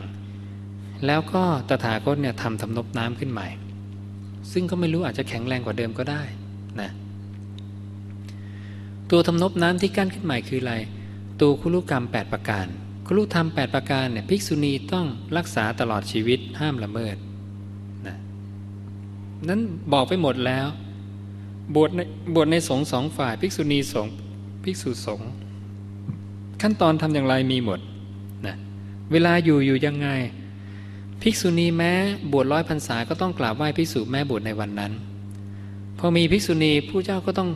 แล้วก็ตถาคตเนี่ยทำทำนบน้ำขึ้นใหม่ ซึ่งก็ไม่รู้อาจจะแข็งแรงกว่าเดิมก็ได้นะตัวทำนบน้ำที่กั้นขึ้นใหม่คืออะไร ตัวคุลุกรรม 8 ประการ คุลุธรรม 8 ประการเนี่ยภิกษุณีต้องรักษาตลอดชีวิตห้ามละเมิดนะนั้นบอกไปหมดแล้ว บวชในบวชในสงสองฝ่าย ภิกษุณีสงภิกษุสงขั้นตอนทำอย่างไรมีหมดนะเวลาอยู่อยู่ยังไง ภิกษุณีแม้บวชร้อยพรรษาก็ต้องกราบไหว้ภิกษุแม้บวชในวันนั้น พอมีภิกษุณีผู้เจ้าก็ต้อง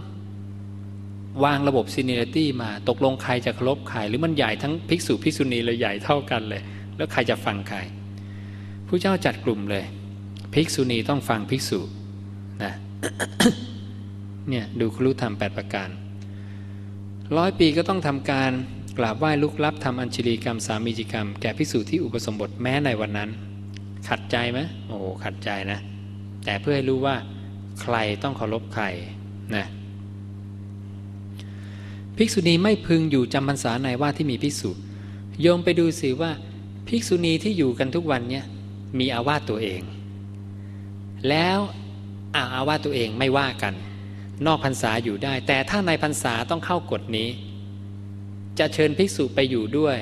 วางระบบซีเนียริตี้มาตกลงใครจะเคารพใครหรือมันใหญ่ทั้งภิกษุภิกษุณีเลยใหญ่เท่ากันเลย แล้วใครจะฟังใครผู้เจ้าจัดกลุ่มเลย ภิกษุณีต้องฟังภิกษุนะเนี่ยดูครุธรรมแปดประการร้อยปีก็ต้องทำการกราบไหว้ลุกลับทำอัญชลีกรรมสามีจิกรรม แก่ภิกษุที่อุปสมบทแม้ในวันนั้น ขัดใจไหมโอ้ขัดใจนะ แต่เพื่อให้รู้ว่าใครต้องเคารพใครนะ ภิกษุณีไม่พึงอยู่จำพรรษาในว่าที่มีภิกษุโยมไปดูสิว่าภิกษุณีที่อยู่กันทุกวันเนี่ยมีอาวาสตัวเอง แล้วอาอาวาสตัวเองไม่ว่ากัน นอกพรรษาอยู่ได้ แต่ถ้าในพรรษาต้องเข้ากฎนี้ จะเชิญภิกษุไปอยู่ด้วย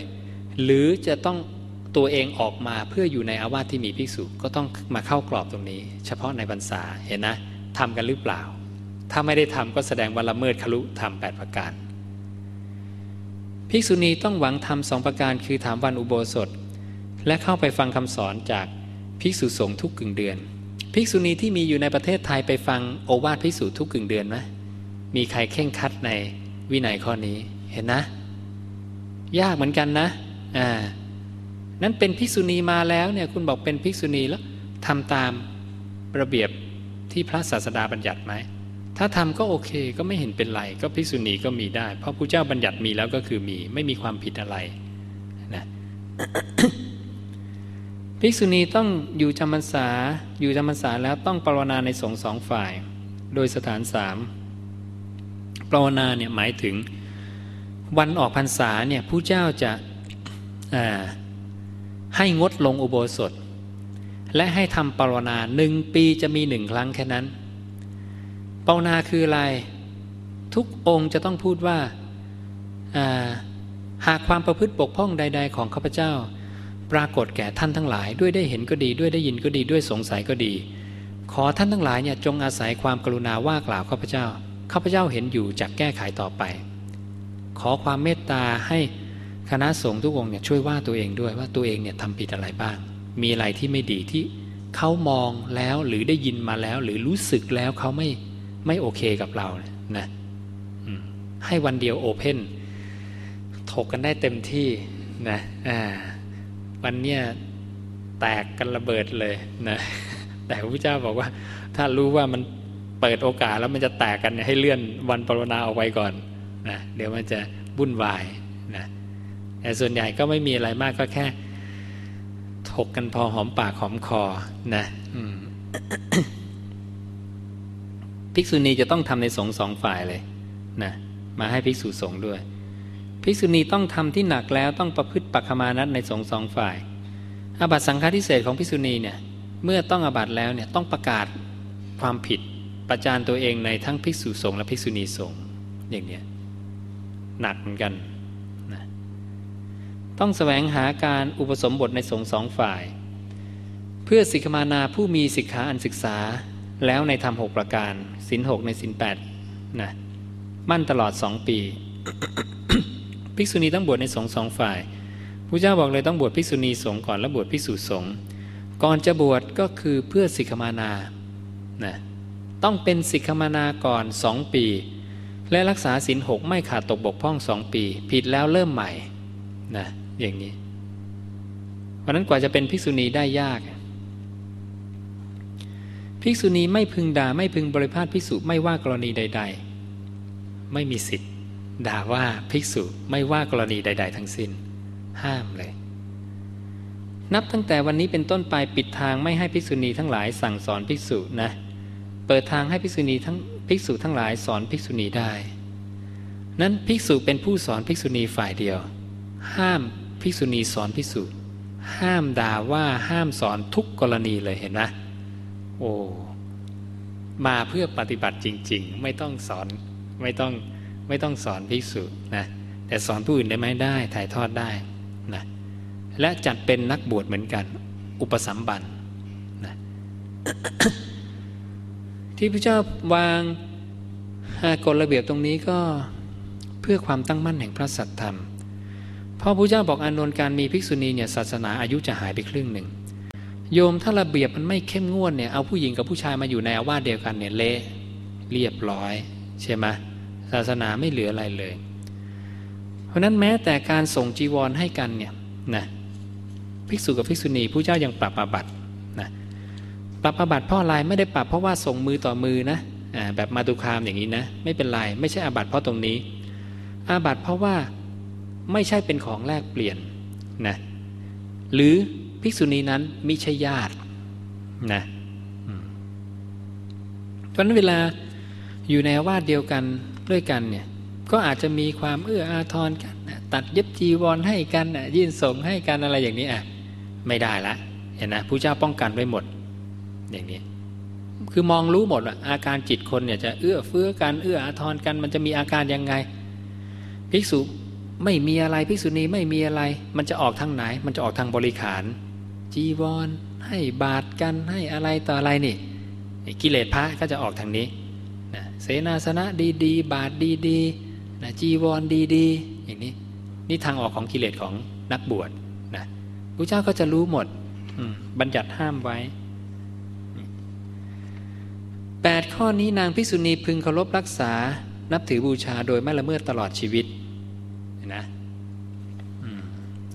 หรือจะต้องตัวเองออกมาเพื่ออยู่ในอาวาสที่มีภิกษุก็ต้องมาเข้ากรอบตรงนี้ เฉพาะในพรรษาเห็นนะทำกันหรือเปล่า ถ้าไม่ได้ทำก็แสดงว่าละเมิดคลุทำแปดประการ ภิกษุณีต้องหวังทำสองประการคือถามวันอุโบสถ และเข้าไปฟังคำสอนจากภิกษุสงฆ์ทุกกึ่งเดือน ภิกษุณีที่มีอยู่ในประเทศไทยไปฟังโอวาทภิกษุทุกกึ่งเดือนไหมมีใครเข่งคัดในวินัยข้อนี้เห็นนะ ยากเหมือนกันนะอ่านั้นเป็นภิกษุณีมาแล้วเนี่ยคุณบอกเป็นภิกษุณีแล้วทำตามระเบียบที่พระศาสดาบัญญัติไหม ถ้าทำก็โอเคก็ไม่เห็นเป็นไร ก็ภิกษุณีก็มีได้ เพราะพระเจ้าบัญญัติมีแล้วก็คือมีไม่มีความผิดอะไรนะภิกษุณีต้องอยู่จำพรรษาอยู่จำพรรษาแล้วต้องปรนนาในสงสองฝ่าย โดยสถานสามปรนนาเนี่ยหมายถึงวันออกพรรษาเนี่ยผู้เจ้าจะให้งดลงอุโบสถ และให้ทำปรนนาหนึ่งปีจะมีหนึ่งครั้งแค่นั้น ปานาคืออะไร ทุกองค์จะต้องพูดว่าหากความประพฤติปกพ้องใด ๆ ของข้าพเจ้า ปรากฏแก่ท่านทั้งหลาย ด้วยได้เห็นก็ดี ด้วยได้ยินก็ดีด้วยสงสัยก็ดี ขอท่านทั้งหลายเนี่ยจงอาศัยความกรุณาว่ากล่าวข้าพเจ้าข้าพเจ้าเห็นอยู่จากแก้ไขต่อไป ขอความเมตตาให้คณะสงฆ์ทุกองค์เนี่ยช่วยว่าตัวเองด้วยว่าตัวเองเนี่ยทำผิดอะไรบ้าง มีอะไรที่ไม่ดีที่เขามองแล้วหรือได้ยินมาแล้ว หรือรู้สึกแล้วเขาไม่ ไม่โอเคกับเรานะให้วันเดียวโอเพนถกกันได้เต็มที่นะวันเนี้ยแตกกันระเบิดเลยนะแต่พระเจ้าบอกว่า ถ้ารู้ว่ามันเปิดโอกาสแล้วมันจะแตกกันให้เลื่อนวันปรณาออกไปก่อนนะเดี๋ยวมันจะวุ่นวายนะแต่ส่วนใหญ่ก็ไม่มีอะไรมากก็แค่ถกกันพอหอมปากหอมคอนะ ภิกษุณีจะต้องทำในสงสองฝ่ายเลยนะมาให้ภิกษุสงฆ์ด้วย ภิกษุณีต้องทำที่หนักแล้วต้องประพฤติปักขมานัตในสงสองฝ่ายอาบัตสังฆาทิเศษของภิกษุณีเนี่ยเมื่อต้องอาบัตแล้วเนี่ยต้องประกาศความผิดประจานตัวเองในทั้งภิกษุสงฆ์และภิกษุณีสงฆ์อย่างเนี้ยหนักเหมือนกันนะต้องแสวงหาการอุปสมบทในสงฆ์สองฝ่าย เพื่อสิกขามานาผู้มีสิกขาอันศึกษา แล้วในธรรมหกประการสินหกในสินแปดนะมั่นตลอดสองปี ภิกษุณีต้องบวชในสงฆ์สองฝ่ายพระเจ้าบอกเลยต้องบวชภิกษุณีสงฆ์ก่อนแล้วบวชภิกษุสงฆ์ก่อนจะบวชก็คือเพื่อสิกขามนานะต้องเป็นสิกขามานาก่อนสองปี และรักษาศีลหกไม่ขาดตกบกพร่องสองปี ผิดแล้วเริ่มใหม่นะอย่างนี้ เพราะนั้นกว่าจะเป็นภิกษุณีได้ยาก ภิกษุณีไม่พึงด่าไม่พึงบริพาทภิกษุไม่ว่ากรณีใด ๆ ไม่มีสิทธิ์ ด่าว่าภิกษุไม่ว่ากรณีใด ๆ ทั้งสิ้น ห้ามเลย นับตั้งแต่วันนี้เป็นต้นไปปิดทางไม่ให้ภิกษุณีทั้งหลายสั่งสอนภิกษุนะ เปิดทางให้ภิกษุณีทั้งภิกษุทั้งหลายสอนภิกษุณีได้ นั้นภิกษุเป็นผู้สอนภิกษุณีฝ่ายเดียว ห้ามภิกษุณีสอนภิกษุ ห้ามด่าว่าห้ามสอนทุกกรณีเลยเห็นไหม โอ้มาเพื่อปฏิบัติจริง ๆ ไม่ต้องสอนไม่ต้องไม่ต้องสอนภิกษุนะแต่สอนผู้อื่นได้ไหมได้ถ่ายทอดได้นะและจัดเป็นนักบวชเหมือนกัน อุปสัมบันนะที่พระเจ้าวางกฎระเบียบตรงนี้ก็เพื่อความตั้งมั่นแห่งพระสัตธรรมพอพระเจ้าบอกอานนท์การมีภิกษุณีเนี่ยศาสนาอายุจะหายไปครึ่งหนึ่ง โยมถ้าระเบียบมันไม่เข้มงวดเนี่ยเอาผู้หญิงกับผู้ชายมาอยู่ในอาวาสเดียวกันเนี่ยเละเรียบร้อยใช่ไหมศาสนาไม่เหลืออะไรเลย เพราะนั้นแม้แต่การส่งจีวรให้กันเนี่ยนะภิกษุกับภิกษุณีผู้เจ้ายังปรับอาบัตินะปรับอาบัติเพราะอะไรไม่ได้ปรับเพราะว่าส่งมือต่อมือนะแบบมาตุคามอย่างนี้นะไม่เป็นไรไม่ใช่อาบัติเพราะตรงนี้ อาบัติเพราะว่าไม่ใช่เป็นของแลกเปลี่ยนนะหรือ ภิกษุณีนั้นมิใช่ญาตินะเพราะนั้นเวลาอยู่ในวาดเดียวกันด้วยกันเนี่ยก็อาจจะมีความเอื้ออาทรกันตัดเย็บจีวรให้กันยื่นส่งให้กันอะไรอย่างนี้อะไม่ได้ละเห็นนะผู้เจ้าป้องกันไว้หมด อย่างนี้ คือมองรู้หมดว่าอาการจิตคนเนี่ยจะเอื้อเฟื้อกันเอื้ออาทรกัน มันจะมีอาการยังไง ภิกษุไม่มีอะไรภิกษุณีไม่มีอะไร มันจะออกทางไหน มันจะออกทางบริขาร จีวร ให้บาทกันให้อะไรต่ออะไรนี่กิเลสพระก็จะออกทางนี้นะเสนาสนะดีๆ บาทดีๆนะจีวรดีๆ อย่างนี้ นี่ทางออกของกิเลสของนักบวชนะพระเจ้าก็จะรู้หมดบัญญัติห้ามไว้แปดข้อนี้นางภิกษุณีพึงเคารพรักษา นับถือบูชาโดยไม่ละเมิดตลอดชีวิตนะ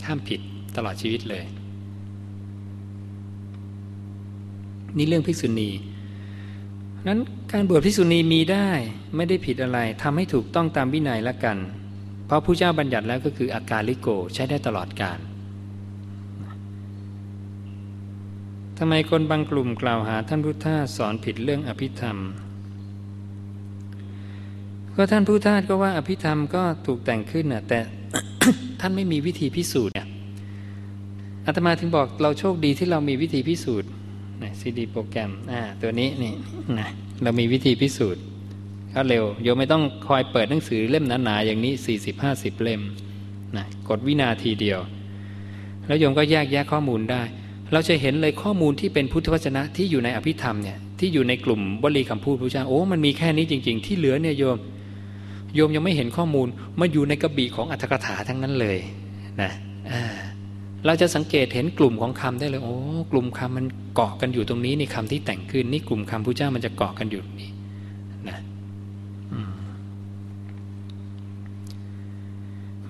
ห้ามผิดตลอดชีวิตเลย นี่เรื่องภิกษุณีนั้นการบวชภิกษุณีมีได้ไม่ได้ผิดอะไรทำให้ถูกต้องตามวินัยละกัน เพราะผู้เจ้าบัญญัติแล้วก็คืออาการลิโกใช้ได้ตลอดการทำไมคนบางกลุ่มกล่าวหาท่านพุทธาสอนผิดเรื่องอภิธรรม ก็ท่านพุทธาก็ว่าอภิธรรมก็ถูกแต่งขึ้นนะแต่ท่านไม่มีวิธีพิสูจน์เนี่ยอาตมาถึงบอกเราโชคดีที่เรามีวิธีพิสูจน์ ซีดีโปรแกรมอ่าตัวนี้นี่นะเรามีวิธีพิสูจน์ก็เร็วโยมไม่ต้องคอยเปิดหนังสือเล่มหนาๆอย่างนี้สี่สิบห้าสิบเล่มนะกดวินาทีเดียว แล้วโยมก็แยกแยะข้อมูลได้ เราจะเห็นเลยข้อมูลที่เป็นพุทธวจนะที่อยู่ในอภิธรรมเนี่ยที่อยู่ในกลุ่มวลีคำพูดพระเจ้าโอ้มันมีแค่นี้จริง ๆ ที่เหลือเนี่ยโยมโยมยังไม่เห็นข้อมูลมาอยู่ในกระบี่ของอัตถกถาทั้งนั้นเลยนะ เราจะสังเกตเห็นกลุ่มของคำได้เลย โอ้กลุ่มคำมันเกาะกันอยู่ตรงนี้นี่คำที่แต่งขึ้นนี่กลุ่มคำพระเจ้ามันจะเกาะกันอยู่นี่นะ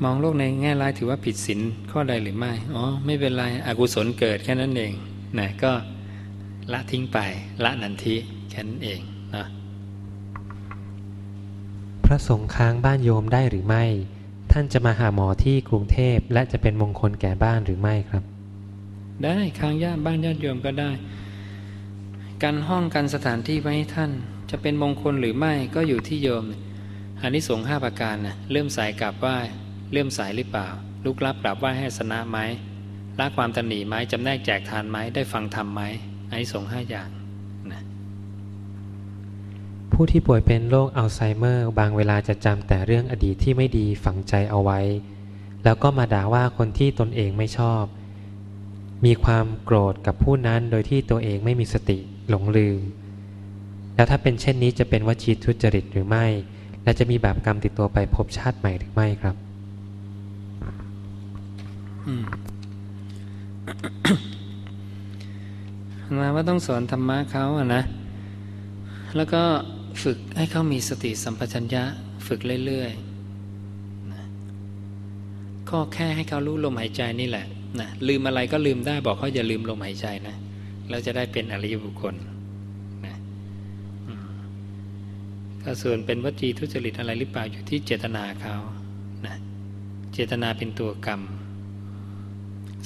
มองโลกในแง่ร้ายถือว่าผิดศีลข้อใดหรือไม่อ๋อไม่เป็นไรอกุศลเกิดแค่นั้นเองนะก็ละทิ้งไปละนันทิแค่นั้นเองนะพระสงฆ์ค้างบ้านโยมได้หรือไม่ ท่านจะมาหาหมอที่กรุงเทพและจะเป็นมงคลแก่บ้านหรือไม่ครับ ได้ค้างญาติบ้านญาติโยมก็ได้ การห้องการสถานที่ไว้ให้ท่าน จะเป็นมงคลหรือไม่ก็อยู่ที่โยมอันนี้สงห้าประการนะเริ่มสายกลับไหว้เริ่มสายหรือเปล่า ลุกลับกลับไหว้ให้สนะไหมละความตนีไหมจำแนกแจกทานไหมได้ฟังธรรมไหมอันนี้สงห้าอย่าง ผู้ที่ป่วยเป็นโรคอัลไซเมอร์ บางเวลาจะจำแต่เรื่องอดีตที่ไม่ดีฝังใจเอาไว้ แล้วก็มาด่าว่าคนที่ตนเองไม่ชอบ มีความโกรธกับผู้นั้นโดยที่ตัวเองไม่มีสติหลงลืม แล้วถ้าเป็นเช่นนี้จะเป็นวจีทุจริตหรือไม่ และจะมีบาปกรรมติดตัวไปพบชาติใหม่หรือไม่ครับมาว่าต้องสอนธรรมะเขาอะนะ แล้วก็ ฝึกให้เขามีสติสัมปชัญญะฝึกเรื่อยๆก็แค่ให้เขารู้ลมหายใจนี่แหละนะลืมอะไรก็ลืมได้บอกเขาอย่าลืมลมหายใจนะเราจะได้เป็นอริยบุคคลนะก็ส่วนเป็นวจีทุจริตอะไรหรือเปล่าอยู่ที่เจตนาเขานะเจตนาเป็นตัวกรรม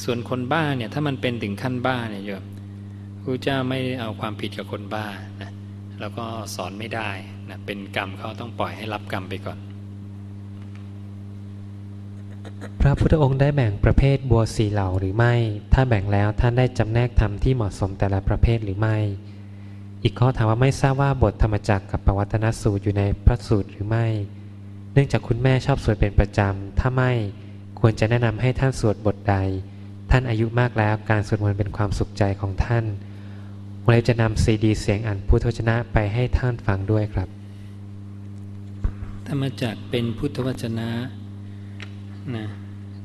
ส่วนคนบ้าเนี่ยถ้ามันเป็นถึงขั้นบ้าเนี่ยโยมพระเจ้าไม่เอาความผิดกับคนบ้านะ แล้วก็สอนไม่ได้นะเป็นกรรมเขาต้องปล่อยให้รับกรรมไปก่อน พระพุทธองค์ได้แบ่งประเภทบัวสีเหล่าหรือไม่ ถ้าแบ่งแล้วท่านได้จำแนกธรรมที่เหมาะสมแต่ละประเภทหรือไม่ อีกข้อถามว่าไม่ทราบว่าบทธรรมจักรกับปวัตนสูตรอยู่ในพระสูตรหรือไม่ เนื่องจากคุณแม่ชอบสวดเป็นประจำถ้าไม่ควรจะแนะนำให้ท่านสวดบทใด ท่านอายุมากแล้วการสวดมนต์เป็นความสุขใจของท่าน ผมเลยจะนำซีดีเสียงอันพุทธวจนะไปให้ท่านฟังด้วยครับ ธรรมจักเป็นพุทธวจนะนะ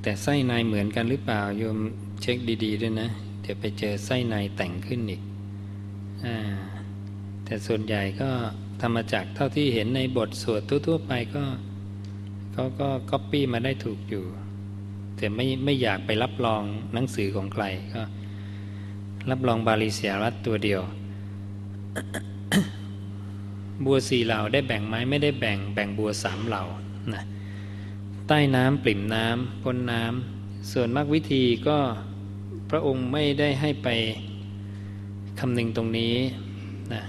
แต่ไส้ในเหมือนกันหรือเปล่าโยมเช็คดี ๆ ด้วยนะ เดี๋ยวไปเจอไส้ในแต่งขึ้นอีกอแต่ส่วนใหญ่ก็ธรรมจักเท่าที่เห็นในบทสวดทั่วๆไปก็เขาก็ก๊อปปี้มาได้ถูกอยู่ แต่ไม่ไม่อยากไปรับรองหนังสือของใครก็ รับรองบาลีเสียรัตตัวเดียว บัวสี่เหล่าได้แบ่งไหมไม่ได้แบ่งแบ่งบัวสามเหล่านะใต้น้ำปริ่มน้ำพ้นน้ำส่วนมรรควิธีก็พระองค์ไม่ได้ให้ไปคำนึงตรงนี้นะ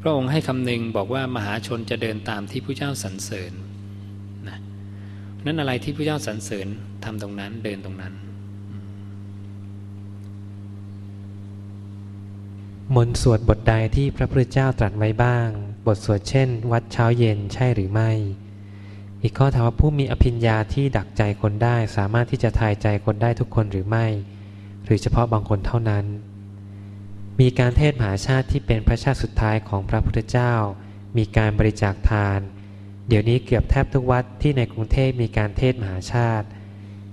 พระองค์ให้คำนึงบอกว่ามหาชนจะเดินตามที่พระเจ้าสรรเสริญนะนั้นอะไรที่พระเจ้าสรรเสริญทำตรงนั้นเดินตรงนั้น มนสวดบทใดที่พระพุทธเจ้าตรัสไว้บ้าง บทสวดเช่น วัดเช้าเย็นใช่หรือไม่ อีกข้อถามว่าผู้มีอภิญญาที่ดักใจคนได้ สามารถที่จะทายใจคนได้ทุกคนหรือไม่ หรือเฉพาะบางคนเท่านั้น มีการเทศมหาชาติที่เป็นพระชาติสุดท้ายของพระพุทธเจ้า มีการบริจาคทาน เดี๋ยวนี้เกือบแทบทุกวัดที่ในกรุงเทพมีการเทศมหาชาติ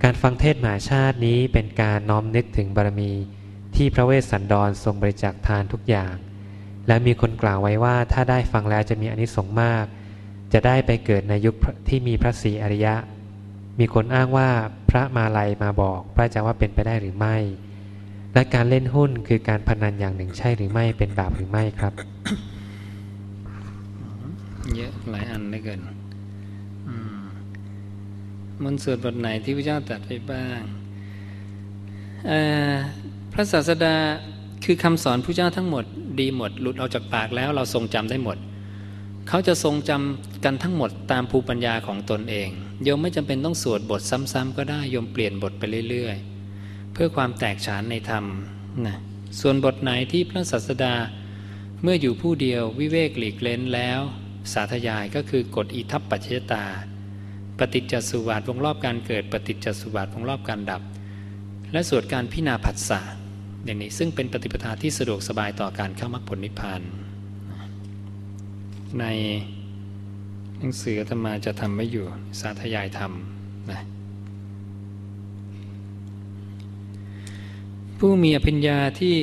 การฟังเทศมหาชาตินี้เป็นการน้อมนึกถึงบารมี ที่พระเวสสันดรทรงบริจาคทานทุกอย่าง และมีคนกล่าวไว้ว่าถ้าได้ฟังแล้วจะมีอนิสงส์มาก จะได้ไปเกิดในยุคที่มีพระศรีอริยะ มีคนอ้างว่าพระมาลัยมาบอก พระอาจารย์ว่าเป็นไปได้หรือไม่ และการเล่นหุ้นคือการพนันอย่างหนึ่งใช่หรือไม่เป็นบาปหรือไม่ครับ เยอะหลายอันเหลือเกินมันสวดบทไหนที่พระเจ้าตรัสไปบ้าง พระศาสดาคือคำสอนผู้เจ้าทั้งหมด ดีหมด หลุดออกจากปากแล้วเราทรงจำได้หมด เขาจะทรงจำกันทั้งหมดตามภูปัญญาของตนเองโยมไม่จำเป็นต้องสวดบทซ้ำๆก็ได้โยมเปลี่ยนบทไปเรื่อย ๆ เพื่อความแตกฉานในธรรมนะส่วนบทไหนที่พระศาสดาเมื่ออยู่ผู้เดียววิเวกหลีกเล้นแล้ว สาธยายก็คือกฎอิทัปปัจจตา ปฏิจจสุบาทวงรอบการเกิด ปฏิจจสุบาทวงรอบการดับ และสวดการพินาผัสสะ อย่างนี้ซึ่งเป็นปฏิปทาที่สะดวกสบายต่อการเข้ามรรคผลนิพพาน ในหนังสือธรรมาจะทำไม่อยู่สาธยายธรรมนะผู้มีอภิญญาที่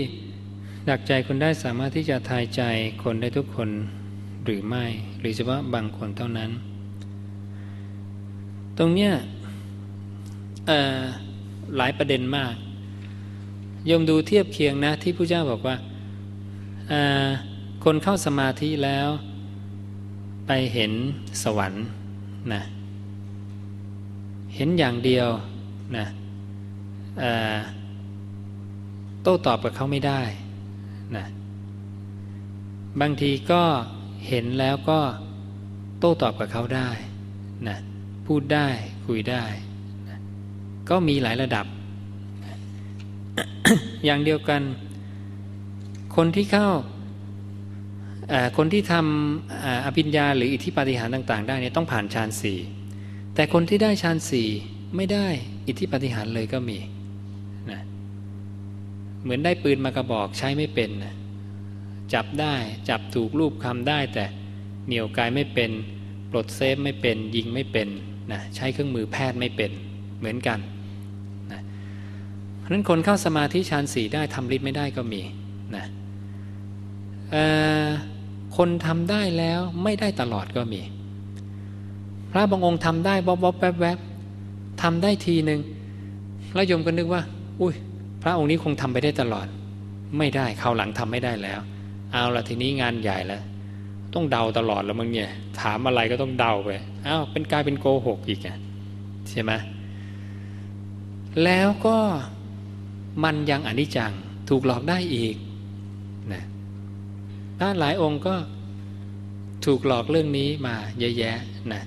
ดักใจคนได้สามารถที่จะทายใจคนได้ทุกคนหรือไม่ หรือเฉพาะบางคนเท่านั้น ตรงเนี้ยหลายประเด็นมาก ยมดูเทียบเคียงนะที่พระเจ้าบอกว่าคนเข้าสมาธิแล้วไปเห็นสวรรค์นะเห็นอย่างเดียวนะโต้ตอบกับเขาไม่ได้นะบางทีก็เห็นแล้วก็โต้ตอบกับเขาได้นะพูดได้คุยได้นะก็มีหลายระดับ อย่างเดียวกัน คนที่เข้าคนที่ทำอภิญญาหรืออิทธิปาฏิหาริย์ต่าง ๆ ได้เนี่ยต้องผ่านฌานสี่แต่คนที่ได้ฌานสี่ไม่ได้อิทธิปาฏิหาริย์เลยก็มีนะเหมือนได้ปืนมากระบอกใช้ไม่เป็นนะจับได้จับถูกรูปคำได้ แต่เหนี่ยวกายไม่เป็นปลดเซฟไม่เป็นยิงไม่เป็นนะใช้เครื่องมือแพทย์ไม่เป็นเหมือนกัน นั้นคนเข้าสมาธิฌานสี่ได้ทำฤทธิ์ไม่ได้ก็มีนะคนทำได้แล้วไม่ได้ตลอดก็มี พระบางองค์ทำได้บ๊อบบ๊อบแวบแวบทำได้ทีหนึ่งแล้วโยมก็นึกว่า อุ้ยพระองค์นี้คงทำไปได้ตลอด ไม่ได้คราวหลังทำไม่ได้แล้ว เอาละทีนี้งานใหญ่แล้วต้องเดาตลอดแล้วมึงเนี่ยถามอะไรก็ต้องเดาไปอ้าวเป็นกลายเป็นโกหกอีกอะใช่ไหมแล้วก็ มันยังอนิจจังถูกหลอกได้อีกนะพระหลายองค์ก็ถูกหลอกเรื่องนี้มาเยอะแยะนะ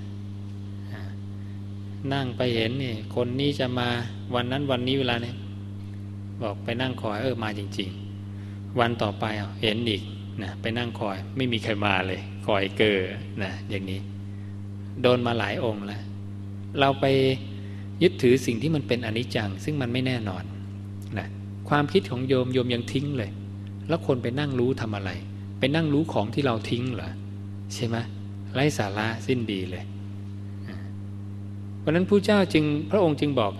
นั่งไปเห็นนี่คนนี้จะมาวันนั้นวันนี้เวลาเนี่ยบอกไปนั่งคอยเออมาจริง ๆ วันต่อไปเห็นอีกนะไปนั่งคอยไม่มีใครมาเลย คอยเกอนะอย่างนี้ โดนมาหลายองค์แล้ว เราไปยึดถือสิ่งที่มันเป็นอนิจจัง ซึ่งมันไม่แน่นอน ความคิดของโยมโยมยังทิ้งเลย แล้วคนไปนั่งรู้ทำอะไร ไปนั่งรู้ของที่เราทิ้งเหรอใช่ไหมไร้สาระสิ้นดีเลยเพราะนั้นผู้เจ้าจึงพระองค์จึงบอก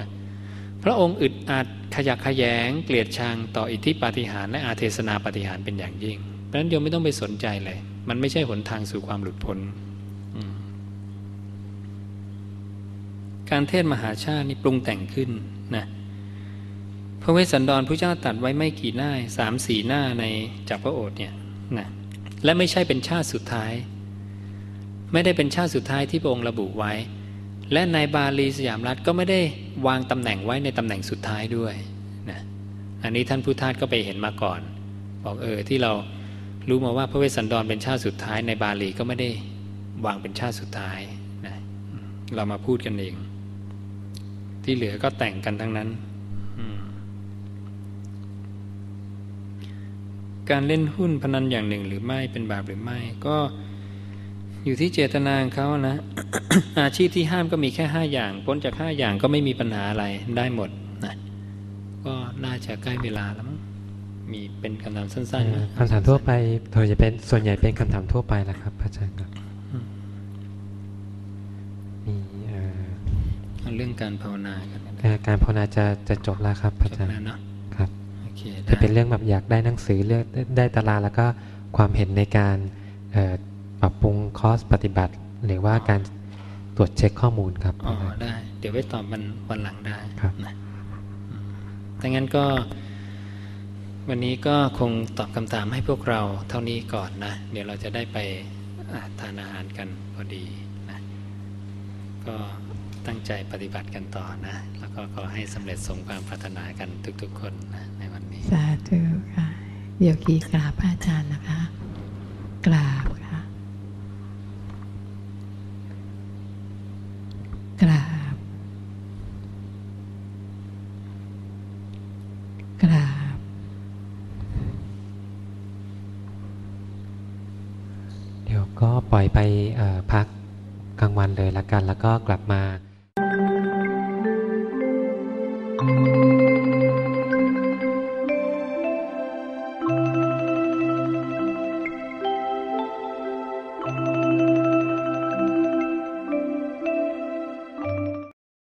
พระองค์อึดอัดขยักขยแงเกลียดชังต่ออิทธิปาฏิหาริย์และอาเทศนาปาฏิหาริย์เป็นอย่างยิ่ง เพราะนั้นโยมไม่ต้องไปสนใจเลย มันไม่ใช่หนทางสู่ความหลุดพ้นการเทศมหาชาตินี่ปรุงแต่งขึ้นนะ พระเวสสันดรพระเจ้าตัดไว้ไม่กี่หน้าสามสี่หน้าในจากพระโอษฐ์เนี่ยนะและไม่ใช่เป็นชาติสุดท้าย ไม่ได้เป็นชาติสุดท้ายที่พระองค์ระบุไว้ และในบาลีสยามรัฐก็ไม่ได้วางตำแหน่งไว้ในตำแหน่งสุดท้ายด้วยนะอันนี้ท่านพุทธทาสก็ไปเห็นมาก่อน บอกเออที่เรารู้มาว่าพระเวสสันดรเป็นชาติสุดท้าย ในบาลีก็ไม่ได้วางเป็นชาติสุดท้ายนะเรามาพูดกันเอง ที่เหลือก็แต่งกันทั้งนั้น การเล่นหุ้นพนันอย่างหนึ่งหรือไม่เป็นบาปหรือไม่ ก็อยู่ที่เจตนาของเขานะ อาชีพที่ห้ามก็มีแค่ห้าอย่าง พ้นจากห้าอย่างก็ไม่มีปัญหาอะไรได้หมดนะก็น่าจะใกล้เวลาแล้วมั้งมีเป็นคำถามสั้นๆนะคำถามทั่วไปโดยจะเป็นส่วนใหญ่เป็นคำถามทั่วไปแหละครับอาจารย์ครับมีเรื่องการภาวนากันการภาวนาจะจะจบแล้วครับอาจารย์ครับ จะเป็นเรื่องแบบอยากได้หนังสือเลือกได้ตารางแล้วก็ความเห็นในการปรับปรุงคอร์สปฏิบัติ หรือว่าการตรวจเช็คข้อมูลครับอ๋อได้ เดี๋ยวไว้ตอบมันวันหลังได้ครับนะดังนั้นก็ วันนี้ก็คงตอบคำถามให้พวกเราเท่านี้ก่อนนะ เดี๋ยวเราจะได้ไปทานอาหารกันพอดีนะก็ตั้งใจปฏิบัติกันต่อนะ แล้วก็ขอให้สำเร็จสมความปรารถนากันทุกๆคนนะในวันนี้สาธุค่ะเดี๋ยวกีกราบอาจารย์นะคะ กราบค่ะ กราบ กราบ เดี๋ยวก็ปล่อยไปพักกลางวันเลยละกัน แล้วก็กลับมา Thank you.